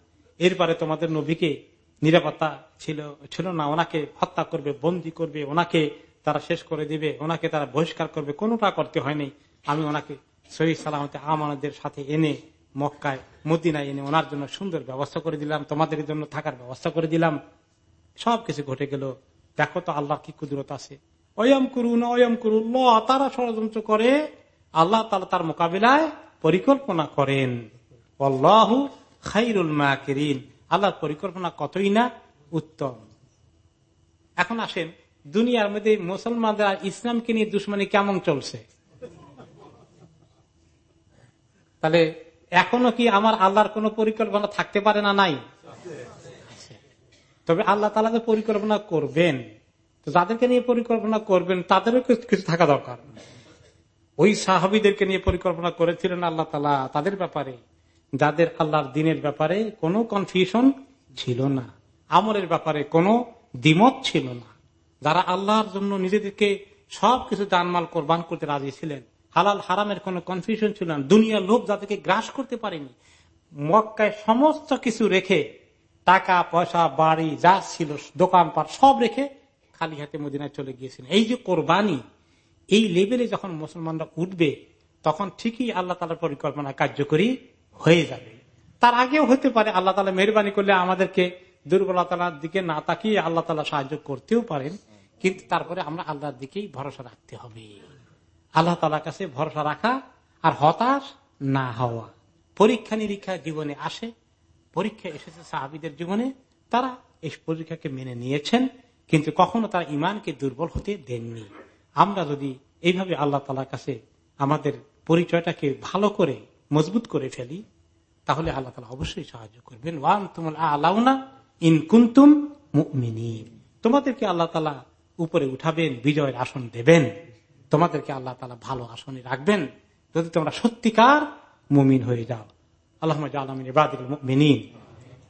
এরপরে তোমাদের নবীকে নিরাপত্তা ছিল ছিল না। ওনাকে হত্যা করবে, বন্দি করবে, ওনাকে তারা শেষ করে দিবে, ওনাকে তারা বহিষ্কার করবে। কোনটা করতে হয়নি। আমি ওনাকে সহি সালামতে আমানদের সাথে এনে মক্কায়, মদিনায় এনে ওনার জন্য সুন্দর ব্যবস্থা করে দিলাম, তোমাদের জন্য থাকার ব্যবস্থা করে দিলাম। সবকিছু ঘটে গেল। দেখো তো আল্লাহ কি কুদরত আছে। অয়ম করুন অয়ম করুন তারা ষড়যন্ত্র করে, আল্লাহ তালা তার মোকাবিলায় পরিকল্পনা করেন। আল্লাহু খাইরুল মাকিরিন। আল্লাহর পরিকল্পনা কতই না উত্তম। এখন আসেন, দুনিয়ার মধ্যে মুসলমানরা ইসলামকে নিয়ে দুশ্মনী কেমন চলছে? তাহলে এখনও কি আমার আল্লাহর কোন পরিকল্পনা থাকতে পারে না নাই? তবে আল্লাহ তালা যে পরিকল্পনা করবেন। তো যাদেরকে নিয়ে পরিকল্পনা করবেন, তাদেরও কিছু থাকা দরকার। ওই সাহাবিদেরকে নিয়ে পরিকল্পনা করেছিলেন আল্লাহ তালা তাদের ব্যাপারে। যাদের আল্লাহর দিনের ব্যাপারে কোনো কনফিউশন ছিল না, আমলের ব্যাপারে কোনো দ্বিমত ছিল না। যারা আল্লাহর জন্য নিজেদেরকে সবকিছু জানমাল, কোরবান করতে রাজি ছিলেন, হালাল হারামের কোন কনফিউশন ছিল না, দুনিয়ার লোক যাদেরকে গ্রাস করতে পারেনি, মক্কায় সমস্ত কিছু রেখে টাকা, পয়সা, বাড়ি, যা ছিল, দোকানপাট সব রেখে খালি হাতে মদিনায় চলে গিয়েছিলেন। এই যে কোরবানি, এই লেভেলে যখন মুসলমানরা উঠবে, তখন ঠিকই আল্লাহ তালার পরিকল্পনা কার্যকরী হয়ে যাবে। তার আগেও হতে পারে আল্লাহ তালা মেহরবানি করলে আমাদেরকে দুর্বলতার দিকে না তাকিয়ে আল্লাহ তালা সাহায্য করতেও পারেন। কিন্তু তারপরে আমরা আল্লাহর দিকেই ভরসা রাখতে হবে। আল্লাহ তালার কাছে ভরসা রাখা আর হতাশ না হওয়া। পরীক্ষা নিরীক্ষা জীবনে আসে। পরীক্ষা এসেছে সাহাবিদের জীবনে। তারা এই পরীক্ষাকে মেনে নিয়েছেন, কিন্তু কখনো তারা ইমানকে দুর্বল হতে দেননি। আমরা যদি এইভাবে আল্লাহ তালার কাছে আমাদের পরিচয়টাকে ভালো করে মজবুত করে ফেলি, তাহলে আল্লাহ তালা অবশ্যই সাহায্য করবেন। ওয়ান তোমার আলাউনা ইনকুন্তুম তোমাদেরকে আল্লাহ তালা উপরে উঠাবেন, বিজয়ের আসন দেবেন। তোমাদেরকে আল্লাহ তালা ভালো আসনে রাখবেন। যদি তোমরা সত্যিকার মুমিন হয়ে যাও আল্লাহ আলমিন